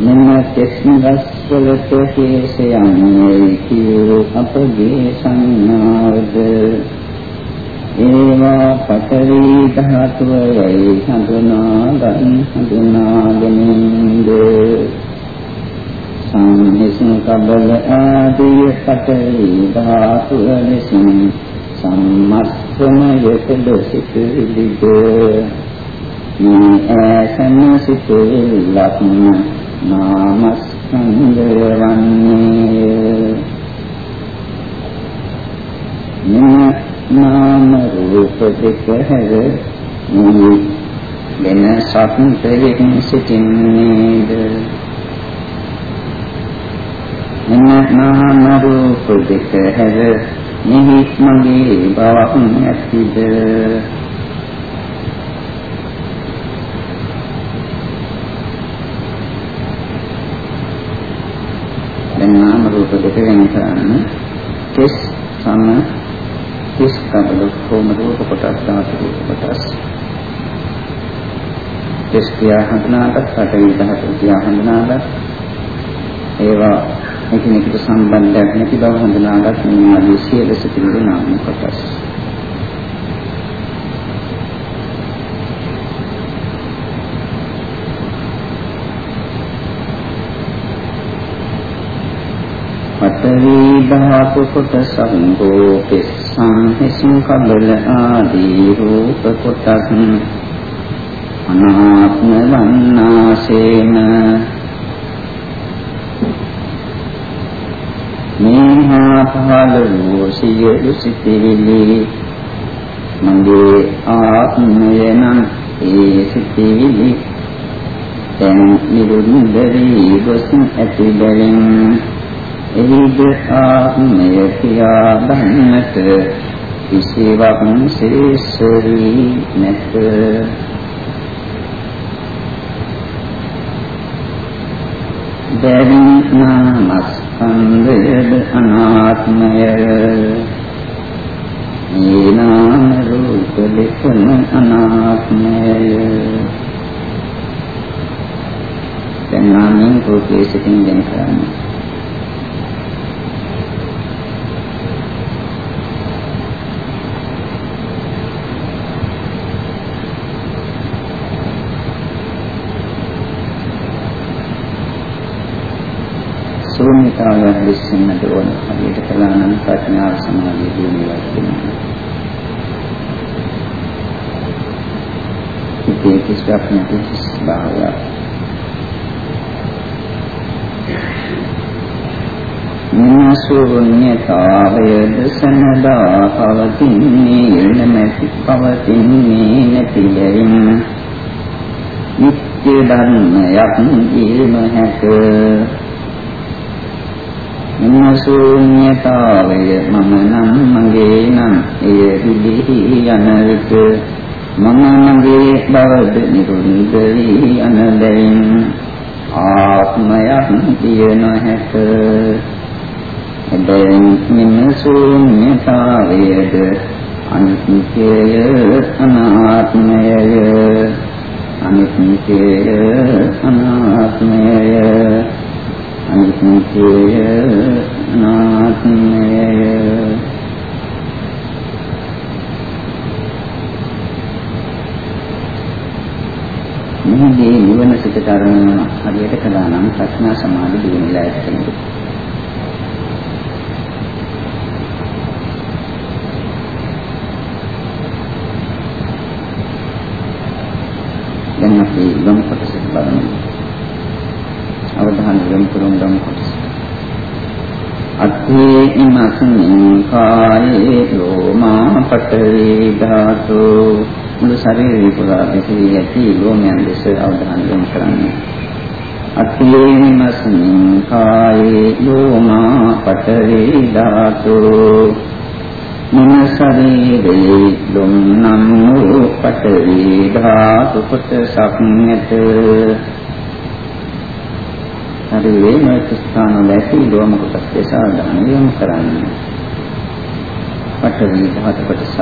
මෙන්න කෙස්මස් වලට හේසයන්නේ කියු අපගේ සංනාවද ඒවා පතරි ධාතුව යයි හඳුනාගන් හඳුනාගෙනින්ද. සංහිසන කබල ආදී පතරි ධාතුව ලෙසින් සම්මස්තමයකද සිටිලිද මේ ඇසන සිටිල්ලක් නාමස්කන්ධය වන්නේ මෙන්න නාම රූප දෙක හැර වෙන සත්‍යයෙන් සිටින්නේද මෙන්න නාම රූප දෙක හැර නිහි මගේ බවක් නැතිද දැන් නාම රූප දෙක වෙන කරන්න කෙස් සම කෙස් කබල කොම රූප කොටස් ධාතු රූප කොටස්? කෙස් කියා හඳුනාගත් පටවි ධාතු කියා හඳුනාගත් ඒවා එකිනෙකට සම්බන්ධයක් නැති බව හඳුනාගත් මේ ආදී සියලු සිතිවිලි නාම කොටස්. පඨවි ධාතු කොටස් සංඝෝ පිස්සං හිසං කබල ආදී රූප කොටස් අනාත්ම වන්නාසේන. මේහා පහළ වූ සියලු සිතිවිලි මගේ ආත්මය නම් ඒ සිතිවිලි. දැන් නිරුද්ධ ගොස් ඇති බැවින් එහිද ආත්මය කියා ගන්නට කිසිවක් ශේෂරි නැත. බැවින් නාමස්කන්ධයද අනාත්මය. ඊනාම රූප දෙකම අනාත්මය දැන් නාමයෙන් රූපයේ සිටින් දැන් කරන්නේ ශූන්‍යතාවයක් දිස්සෙන්නට ඕන. හරියට කළා නම් ප්‍රඥාව සමාධිය දිනුවා කියනවා. ඉතින් කිසිවක් නැති භාවය. ශූන්‍යතාවය දසනදා පවතින්නේ නැති පවතින්නේ නැති බැවින් නිත්‍ය ධර්මයක් ජීවම හැක මෙන්න ශූන්‍යතාවය මම නම් මගේ නම් එය විදිහි යන විට මම මගේ බවද නිරුද්ධ වී යන බැවින් ආත්මයක් දිය නොහැක. එබැවින් මෙන්න ශූන්‍යතාවයද අනිත්‍යය අනාත්මයය අනිත්‍යය අනාත්මයය අනිත්‍යය අනාත්මය මෙහිදී නිවන සිත තරණ හරියට කළා නම් ප්‍රඥා සමාධි දිනලා ඇත්තේ. දැන් අපි ගොනු කොටස බලමු. අවධානය යොමු කරමු ධම්ම කොටස. අත්ථේ ඉමස්මින් කායේ ලෝමා පඨවි ධාතු මුළු ශරීරය පුරා පිටී ඇති ලෝමයන් දෙස අවධානය යොමු කරන්නේ. අත්ථේ ඉමස්මින් කායේ ලෝමා පඨවි ධාතු මන ශරීරේ ලොම් නම් වූ පඨවි ධාතු කොටසක් නැත ශරීරයේ නොයෙක් ස්ථාන වල ඇති ලෝම කොටස් දෙස ආදාන යොමු කරන්න. පඨවි ධාතු කොටස.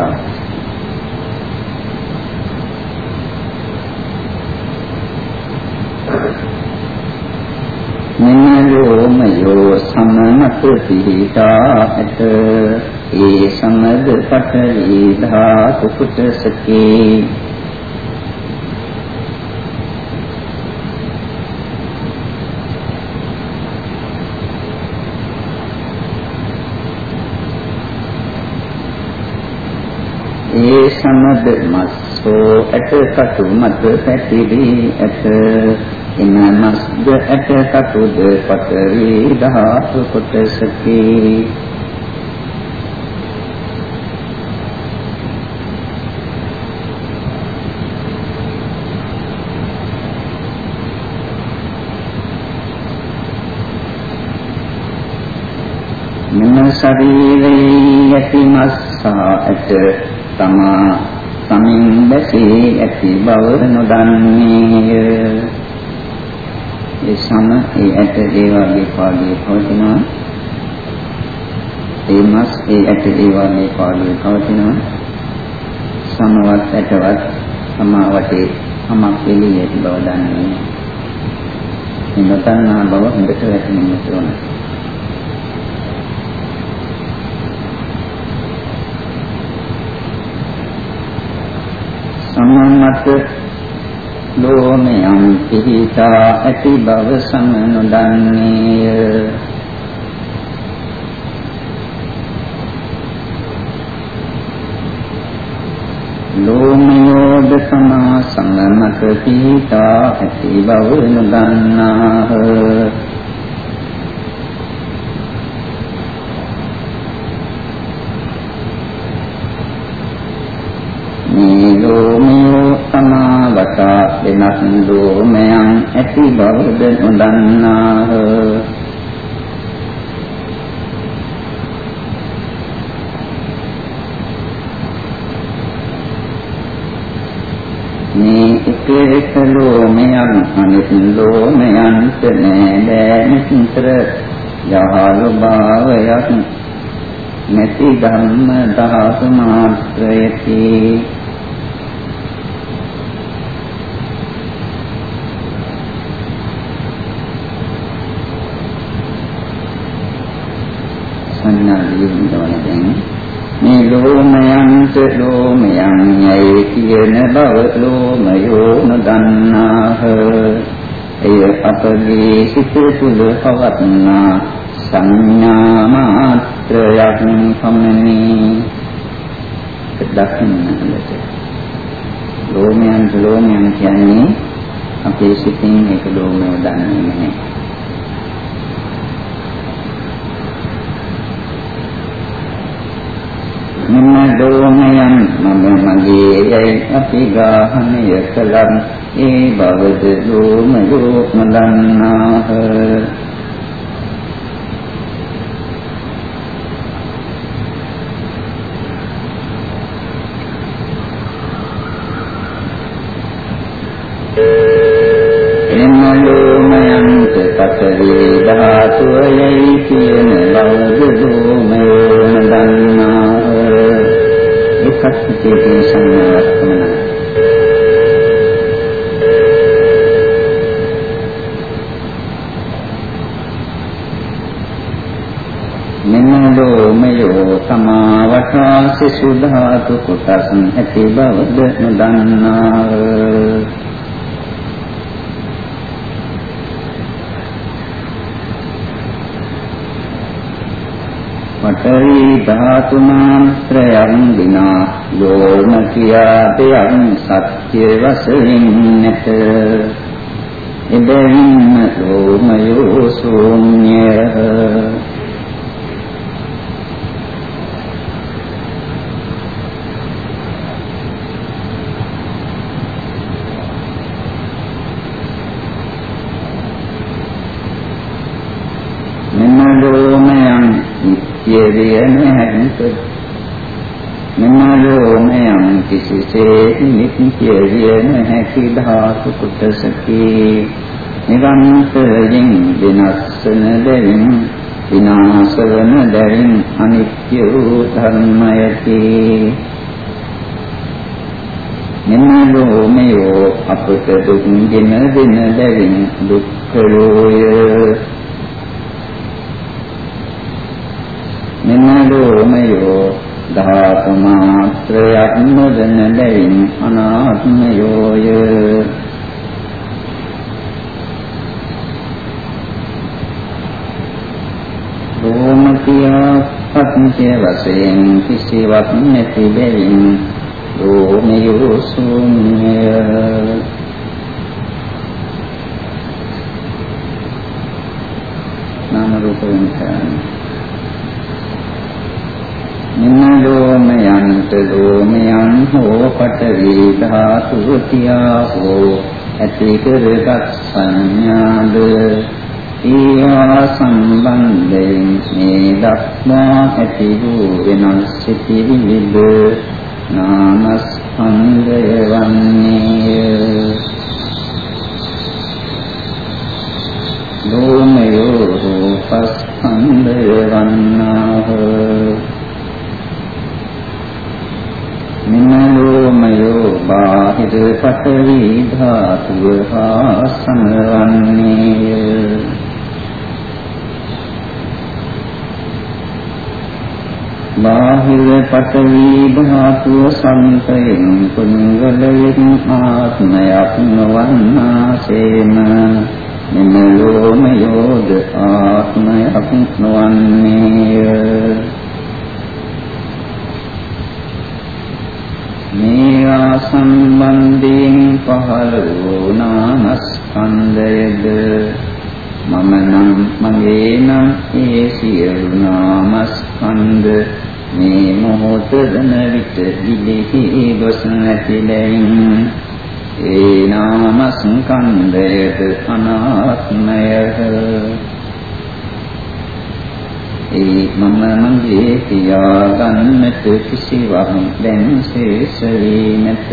මෙන්න ලෝමයෝ සමනත පිහිටා ඇත ඒ සමද පඨවි ධාතු කොටසකේ සමද මස්සෝ ඇටකටු මත පැතිරී ඇත. එන මස්ද ඇටකටුද පතරි ධාතු කොටසකි. මෙම ශරීරයේ ඇති මස්සා ඇට තමා සමින් දැසී ඇති බව නොදන්නේය. ඒ සම ඒ ඇට ඒ වගේ පාඩුවේ පවතිනවා. ඒ මස් ඒ ඇට ඒ වගේ පාඩුවේ පවතිනවා. සමවත් ඇටවත් සමාවටේ අමක් එළිය ඇති බව දන්නේ. මේ නොදන්නා බව හොඳට වැටහෙන්න ඕනේ. සමන්නත ලෝමයන් පිහිටා ඇති බව සම නොදන්නේය. ලෝමයෝද සමා සං මත පීතා ඇති බව නොදන්නාහ මේ ලෝමයෝ සමාවතා වෙනස් ලෝමයන් ඇති බවද නොදන්නාහ මේ එක ලෝමයන් අනිත් ලෝමයන්ට නෑ නිතර යහළු භාවයක් නැති ධම්ම දහස මාත්‍රයකි. සංඥා ලියන්න දැන් මේ ලෝමයන්ට ලෝමයන් යයි කියන බව ලෝමයෝ නොදන්නාහ එය අපගේ සිත තුළ පවත්නා සංඥා මාත්‍රයක් පමණි දක්ෂින්නලට ලෝමයන් ලෝමයන් කියන්නේ අපේ සිතින් ඒක ලෝමය දන්නේ නැහැ මෙන්න දෝමයන් මම මගේ යයි අපි ගාහණය කලම් ඒ බවද දෝම යෝක්ම දන්නාහ. එන්නලෝමයන්ත පතරේ ධාතුවයයි කියන බවද දෝමයෝම දන්නා එකක් හිතේ සංඥාවක් පමණයි. මෙන්න ලෝමයෝ සමාවටාසි සුධාතු කුටස් ඇති බවද නොදන්නාව පඨවි ධාතු මාත්‍රයන් විනා ලෝම කියාදයන් සත්‍ය වශයෙන් නැත එබැවින් ලෝමයෝ ශූන්‍යය විය නොහැකිත මෙමලෝමයන් කිසිසේත් නිත්‍ය විය නොහැකි ධාතු කුටසකි නිරන්තරයෙන් වෙනස්වන දෙවින් විනාශ වන දෙවින් අනිත්‍ය වූ ධර්මයති මෙමලෝමයෝ අපට දුක් ගෙන දෙන දෙවින් දුක්ඛයෝය මෙන්න ලෝමයෝ ධාතු මාත්‍රයක් නොදන ලැබින් අනාත්මයෝය. ලෝමකියා පත්‍ය වශයෙන් කිසිවක් නැති බැවින් ලෝමයෝ ශූන්‍යය නාම රූප වෙනසයි නිමලෝමයන්ත ලෝමයන් හෝ පඨවි ධාතු තියා හෝ ඇති කරගත් සංඥාද. ඊවා සම්බන්ධයෙන් මේ දක්වා ඇති වූ වෙනස් සිටිවිද නාමස්කන්ධය වන්නේය. ලෝමයෝ රූපස්කන්ධය වන්නාහ. බාහිර පඨවි ධාතුව හා සමවන්නේය බාහිර පඨවි ධාතුව සම්පයෙන් කුංගලයෙන් ආත්මයක් නොවන්නාසේම. නිමලෝමයෝද ආත්මයක් නොවන්නේය. මේවා සම්බන්ධයෙන් පහළ පහළ වූ නාමස්කන්ධයද මම නම් මගේ නම් ඒ සියලු නාමස්කන්ධ මේ මොහොත දන විට දිලිහි ගොස් නැතිලෙන් ඒ නාමස්කන්ධයද අනාත්මය ඒ මම මගේ තියාගන්නට කිසිවක් දැන් ශේෂ වී නැත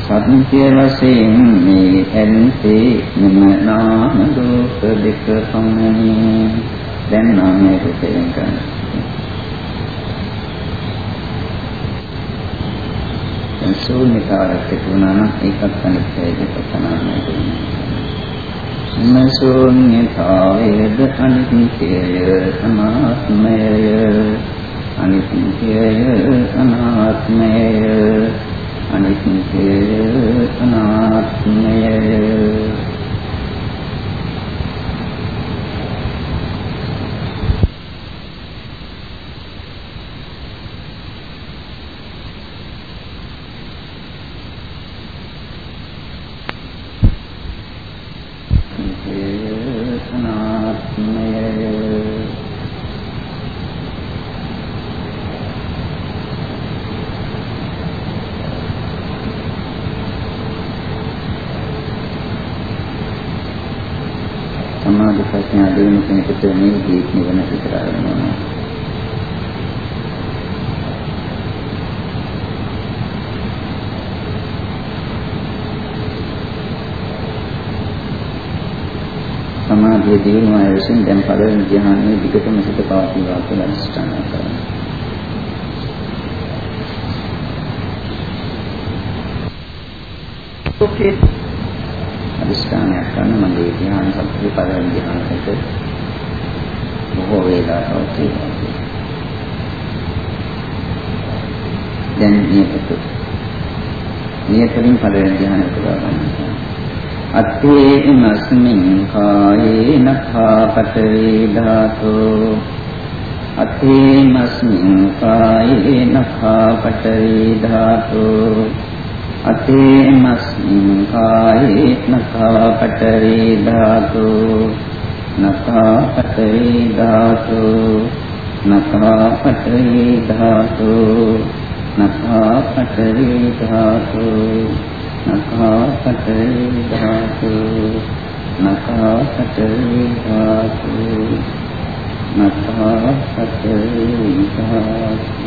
සත්‍ය වශයෙන් මේ ඇන්තේ මම නාම රූප දෙක පමණි දැන් නාමයට තේරුම් ගන්න. දැන් ශූන්‍යතාවයක් තිබුණා නම් ඒකත් අනිත්‍යයි පතනාමයි. ශූන්‍යතාවයද අනිත්‍යය අනාත්මය අනිත්‍යය අනාත්මය අනිත්‍ය අනාත්මය ප්‍රඥා දිනු කෙනෙකුට මේ දීප් නිවන විතර වෙනවා. සමාධිය දිනු අය විසින් දැන් පළවෙනි ධ්‍යානයේ විකටම සිට පවතිනවා කියලා අනිෂ්ඨාන කරනවා. Okay. අදිස්ථානයක් කරන මගේ ධ්‍යාන සම්පූර්ණ පළවෙනි ධ්‍යානයට බොහෝ වේලාවක් තියෙනවා. දැන් නියපොතු නියපොතින් පළවෙනි ධ්‍යානය පුරා ගන්නවා. අත්තේ ඉමස්මින් කායේ නඛාපටේ ධාතෝ අත්තේ ඉමස්මින් කායේ නඛාපටේ ධාතෝ අතේ මස්මින් කායේ නඛා පතරේ ධාතු නඛා පතරේ ධාතු නඛා පතරේ ධාතු නඛා පතරේ ධාතු නඛා පතරේ ධාතු නඛා පතරේ ධාතු නඛා පතරේ ධාතු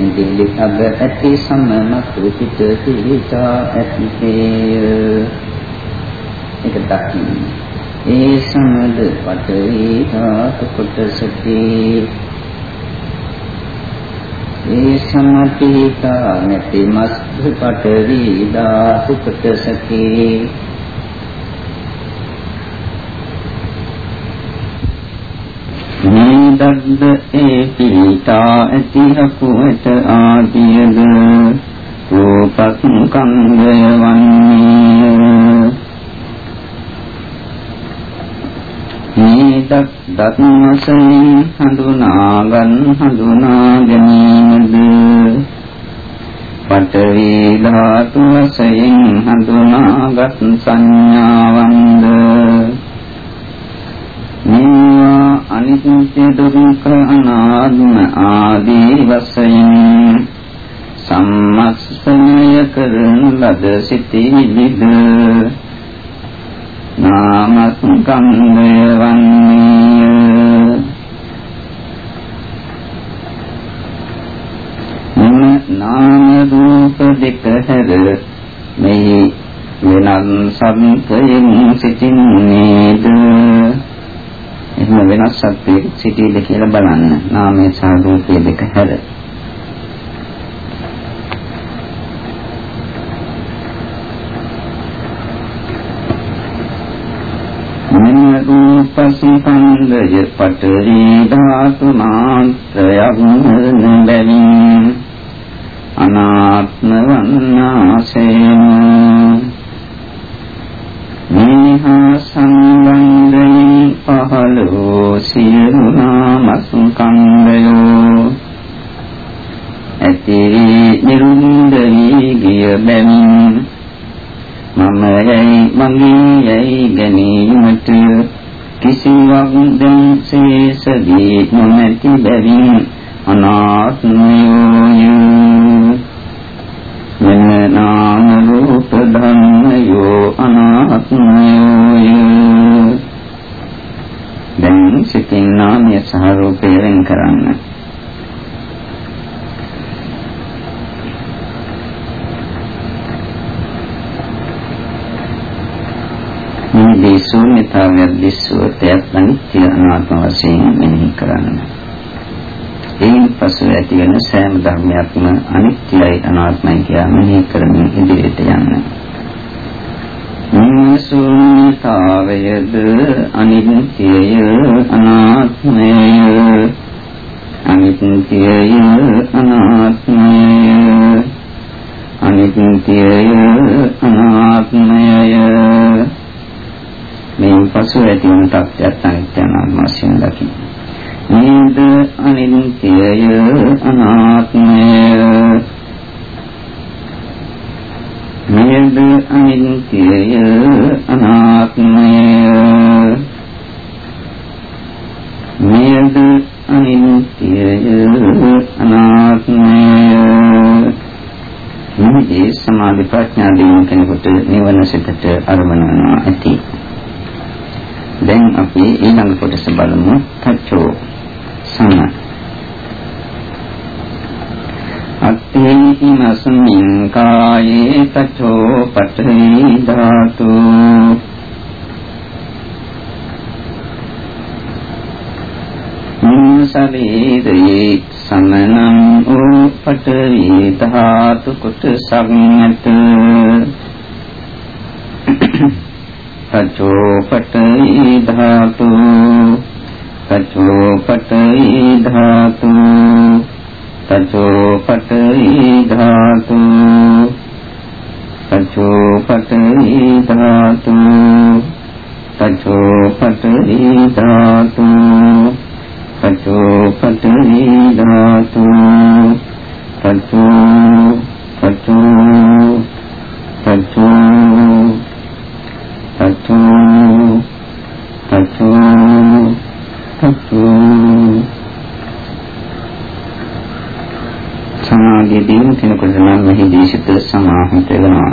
ඇඟිලි අග ඇති සමමතු පිට පිළිතා ඇතිතේය ඒක දකින්න ඒ සමද පතරි ධාතු කොටසති ඒ සමතිතා නැති මස් පතරි ධාතු කොටසති දද්ද ඒ පිහිටා ඇති හකුවට ආදියද? රූපස්කන්ධය වන්නේ මේ දත් දත් වශයෙන් හඳුනාගන් හඳුනා ගැනීමද පඨවි ධාතු වශයෙන් හඳුනාගත් සංඥාවන්ද? මේවා අනිත්‍ය දුක්ඛ අනාත්ම ආදී වශයෙන් සම්මස්තනය කරන ලද සිටිවිද නාමස්කන්ධය වන්නේ නාම රූප දෙක හැර මේ වෙනත් සම්පයෙන් සිටින්නේද? එහෙම වෙනස් සත්‍යයක සිටීද කියලා බලන්න. නාමයේ සහ රූපයේ දෙක හැර. මෙන්න රූප සංකන්දය පතරි ධාතු මාත්‍රයක් නැබැවින් අනාත්ම වන්නාසේන මේහා සංගන්ධයෙන් පහළෝ සියලු නාමස්කන්ධයෝ ඇති නිරුන්ද වී ගිය බැවින් මම යයි මගේ යයි ගැනීමට කිසිවක් දැන් ශේෂ දී නොමැති බැවින් අනාත්මයෝය. මෙන්න නාම රූප ධම්මයෝ අනාත්මයෝය දැන් සිතින් නාමය සහ රූපය වෙන් කරන්න මේ ශූන්‍යතාවය දිස්සුවතයත් අනිත්‍ය අනාත්ම වශයෙන් මෙනෙහි කරන්න. එයින් පසු ඇති වෙන සෑම ධර්මයක්ම අනිත්‍යයි අනාත්මයි කියලා මෙනෙහි කරමින් ඉදිරියට යන්න. මේ ශූන්‍යතාවයද අනිත්‍යය අනාත්මය අනිත්‍යය අනාත්මය අනිත්‍යය අනාත්මය මේ පසු ඇති වන තත්ත්වයක් අනිත්‍ය අනාත්ම වශයෙන් දකින්න. නේද අනිත්‍යය අනාත්මය. නේද අනිත්‍යය අනාත්මය. නේද අනිත්‍යය අනාත්මය. මේ සමාධි ප්‍රඥා දිනු කෙනෙකුට නිවන සිතට අරමුණ ඇති. දැන් අපි ඊළඟ කොටස බලමු. තච්චෝ. සම අත්තේහි මසමින් කායේ තච්චෝ පඨවි ධාතු. ශරීරයේ සමනං වූ පඨවි ධාතු කොටසක් නැත සචෝ පඨවි ධාතු. සචෝ පඨවි ධාතු සචෝ පඨවි ධාතු සචෝ පඨවි ධාතු සචෝ පඨවි ධාතු සචෝ පඨවි ධාතු සචෝ සචෝ සචෝ තතු තතු තතු සමාධිය දිනු කෙනෙකුට නම් මෙහිදී සිත සමාහිත වෙනවා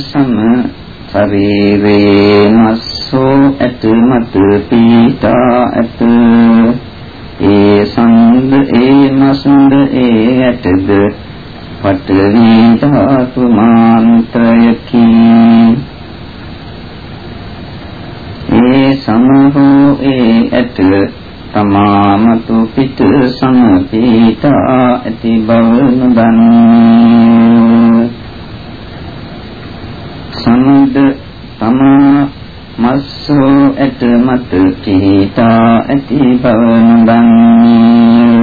සම ශරීරේ මස්සෝ ඇත මත පීතා ඇත ඒ සම්ද ඒ මසුන්ද ඒ ඇතද පඨවි ධාතු මාන්ත්‍රයකි ඒ සමහෝ ඒ ඇත තමාමතු පිට සමපීතා ඇති බව නොදන්නේ සමුද තමා මස්සෝ ඇත මත පිහිතා ඇති බව නොදන්නේ.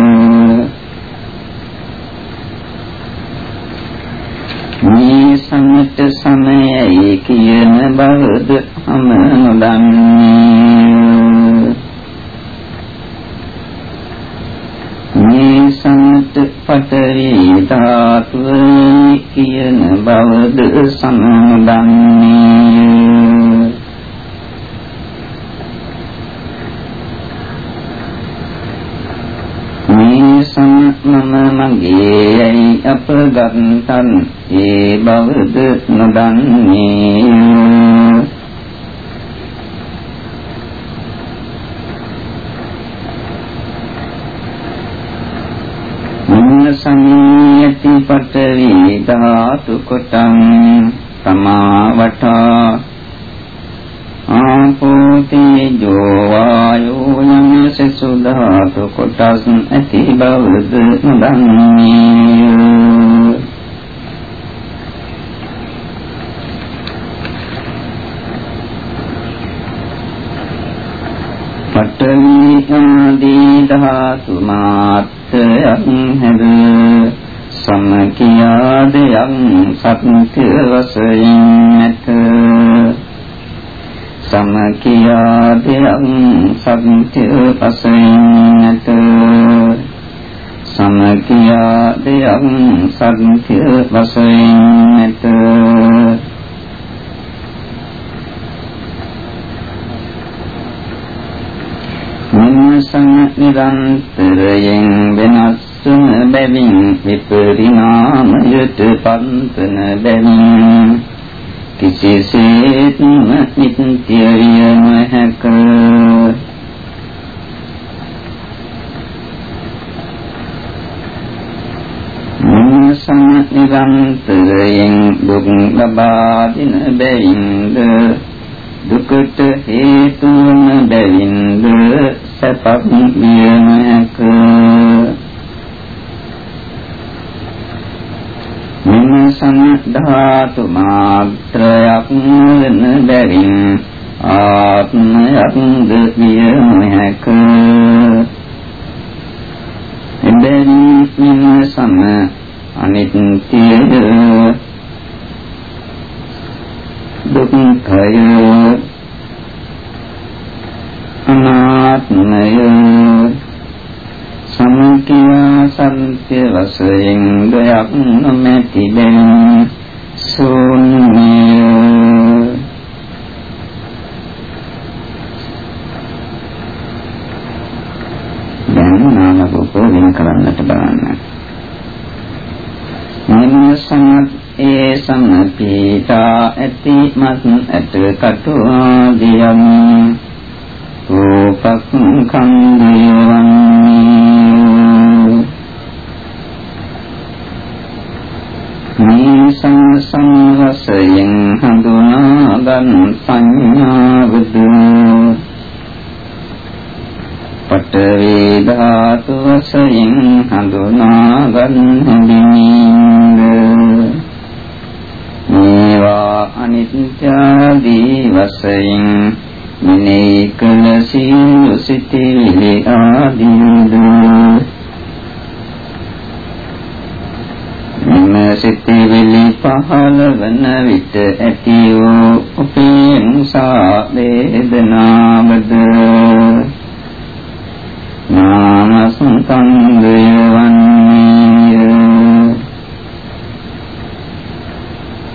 මේ සමත සමයයි කියන බවද අම නොදන්නේ. මේ සමත පතරි ධාතුවේ කියන බවද සමනදන්නේ මේ සම්මම මගේ යයි අපගත්තන් ඒ බවද නොදන්නේ. සම්යති පඨවි ධාතු කොටං තමා වටා ආපෝ තේජෝ වායෝ යමස සුධාතු කොටස් ඇති බවද නොදන්නේ පඨවි ආදී ධාතු මාත්‍යං හෙද සමකියාදයන් සත්‍ය වශයෙන් නැත සමකියාදයක් සත්‍ය වශයෙන් නැත. සමකියාදයක් සත්‍ය වශයෙන් නැත. මනසං නිරන්තරයෙන් වෙනස් වන බැවින් විපරිණාමයට පන්තන බැවින් කිසිසේත්ම නිත්‍ය විය නොහැක මනසං නිරන්තරයෙන් දුක් ලබා දින බැවින්ද දුකට හේතු වන බැවින්ද සැපක් විය නොහැක මෙම සම්ධාතු මාත්‍රයක් වන බැවින් ආත්මයක් විය නොහැක එබැවින් මෙම සම අනිත්‍යය දුක්ඛය අනාත්මය සම්කියා සත්‍ය වශයෙන් ගයක් නොමැති බැවින් ශූන්‍ය දැන් නාම රූප වෙන කරන්නට බලන්න. මෙන්න සමත් ඒ සම්පීතා ඇති මත් ඇත කටු ආදියම් රූපක්ඛන්දේවං මේ සංසංවසයෙන් හඳුනාගත් සංඥාවද පඨවි ධාතු වශයෙන් හඳුනාගත් හැඳිනීද මේවා අනිත්‍යාදී වශයෙන් මිනේ කළ සීල සිටිලි ආදීද මෙම සිටිවිලි පහළ වන විට ඇති වූ උපේක්ෂා වේදනාවද? නාම සංකන්දය වන්නේය.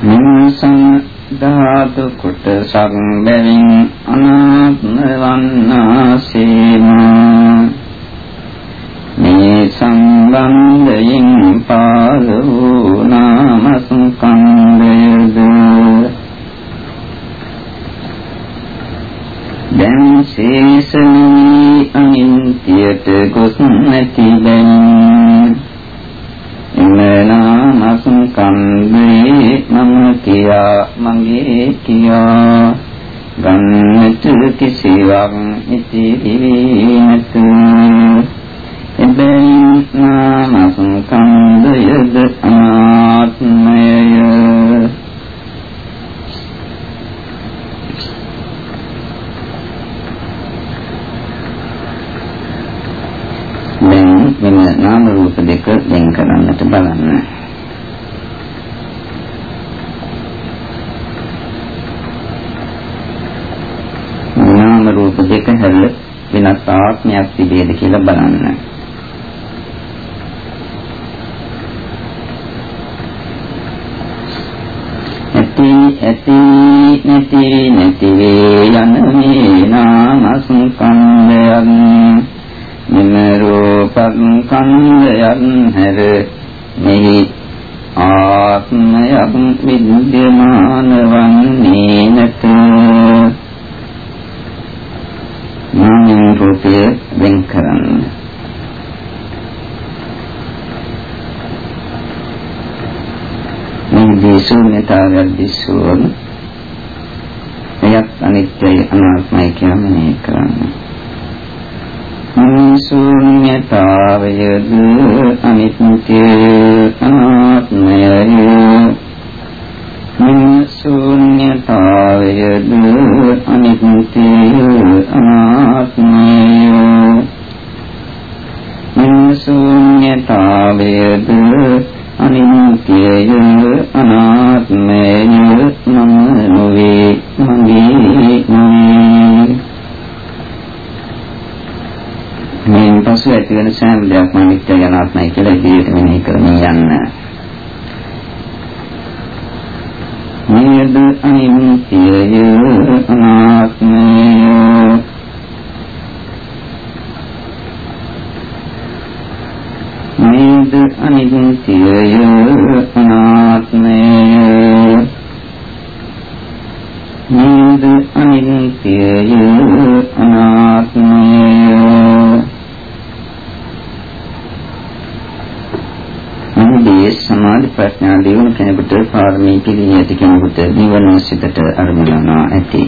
මෙම ධාතු කුටසක් බැවින් අනාත්ම වන්නාසේම ශේෂනී අනිත්‍යයට ගොස් නැති බැවින් මසුකම්මේ මම කියා මගේ කියා. ගන්නට කිසිවක් ඉතිරි නැත. එබැවින් නාමසුකම්දයද අනාත්මය මෙන්න නාම රූප දෙක වෙන් කරන්නට බලන්න. නාම රූප දෙක හැර වෙනස් ආත්මයක් තිබේද කියලා බලන්න. ඇති ඇති නැති නැති වේ යන මේ නාම සංකම්බයන් මෙම රූපස්කන්ධයන් හැර මෙහි ආත්මයක් විද්‍යමාන වන්නේ නැත. නාමයෙන් රූපය වෙන් කරන්න. මේ දේශුන්‍යතාවය දිස්සුවන එයත් අනිත්‍යයි අනාත්මයි කියන්නේ කරන්නේ. ශූන්‍යතාවයද අනිත්‍ය ආත්මයය මින් ශූන්‍යතාවයද අනිත්‍ය ආත්මය මින් ශූන්‍යතාවයද අනිත්‍යය අනාත්මය අනාත්මයය වෙන සෑම දෙයක්ම අනිත්‍ය යනාත්මයි කියලා ඉදිරියට මෙනෙහි කරමින් යන්න. නේද අනිත්‍යය අනාත්මය නේද අනිත්‍යය අනාත්මය නේද අනිත්‍යය අනාත්මය අනුදී සමාධි ප්‍රඥා දියුණු කෙනෙකුට පාරමී පිළිණි ඇති කෙනෙකුට නිවන සිතට අරමුණනවා ඇති.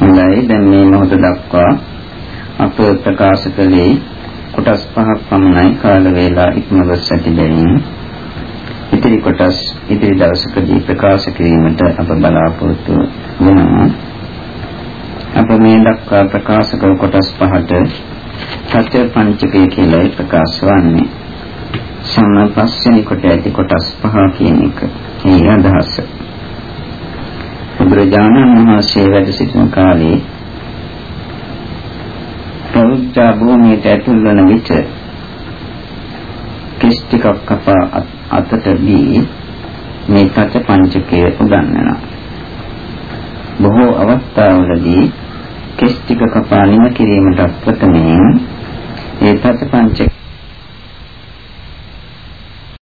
හොඳයි දැන් මේ මොහොත දක්වා අප ප්‍රකාශ කළේ කොටස් පහක් පමණයි කාල වේලා ඉක්මවස් ඇති බැවින් ඉතිරි කොටස් ඉදිරි දවසකදී ප්‍රකාශ කිරීමට අප බලාපොරොත්තු වෙනවා. අප මේ දක්වා ප්‍රකාශ කළ කොටස් පහට සත්‍ය පංචකය කියලා ප්‍රකාශ වන්නේ. සම්පස්සෙනි කොට ඇති කොටස් පහ කියන එක. ඒ අදහස. බුදුරජාණන් වහන්සේ වැඩ සිටින කාලේ ප්‍රවෘත්තා භූමියට ඇතුල් වන විට කිස් ටිකක් කපා අතට දී මේ තච පංචකය උගන්වනවා. බොහෝ අවස්ථාවලදී කිස් ටික කපා නිම කිරීමට ප්‍රථමයෙන් ඒ තච පංචකය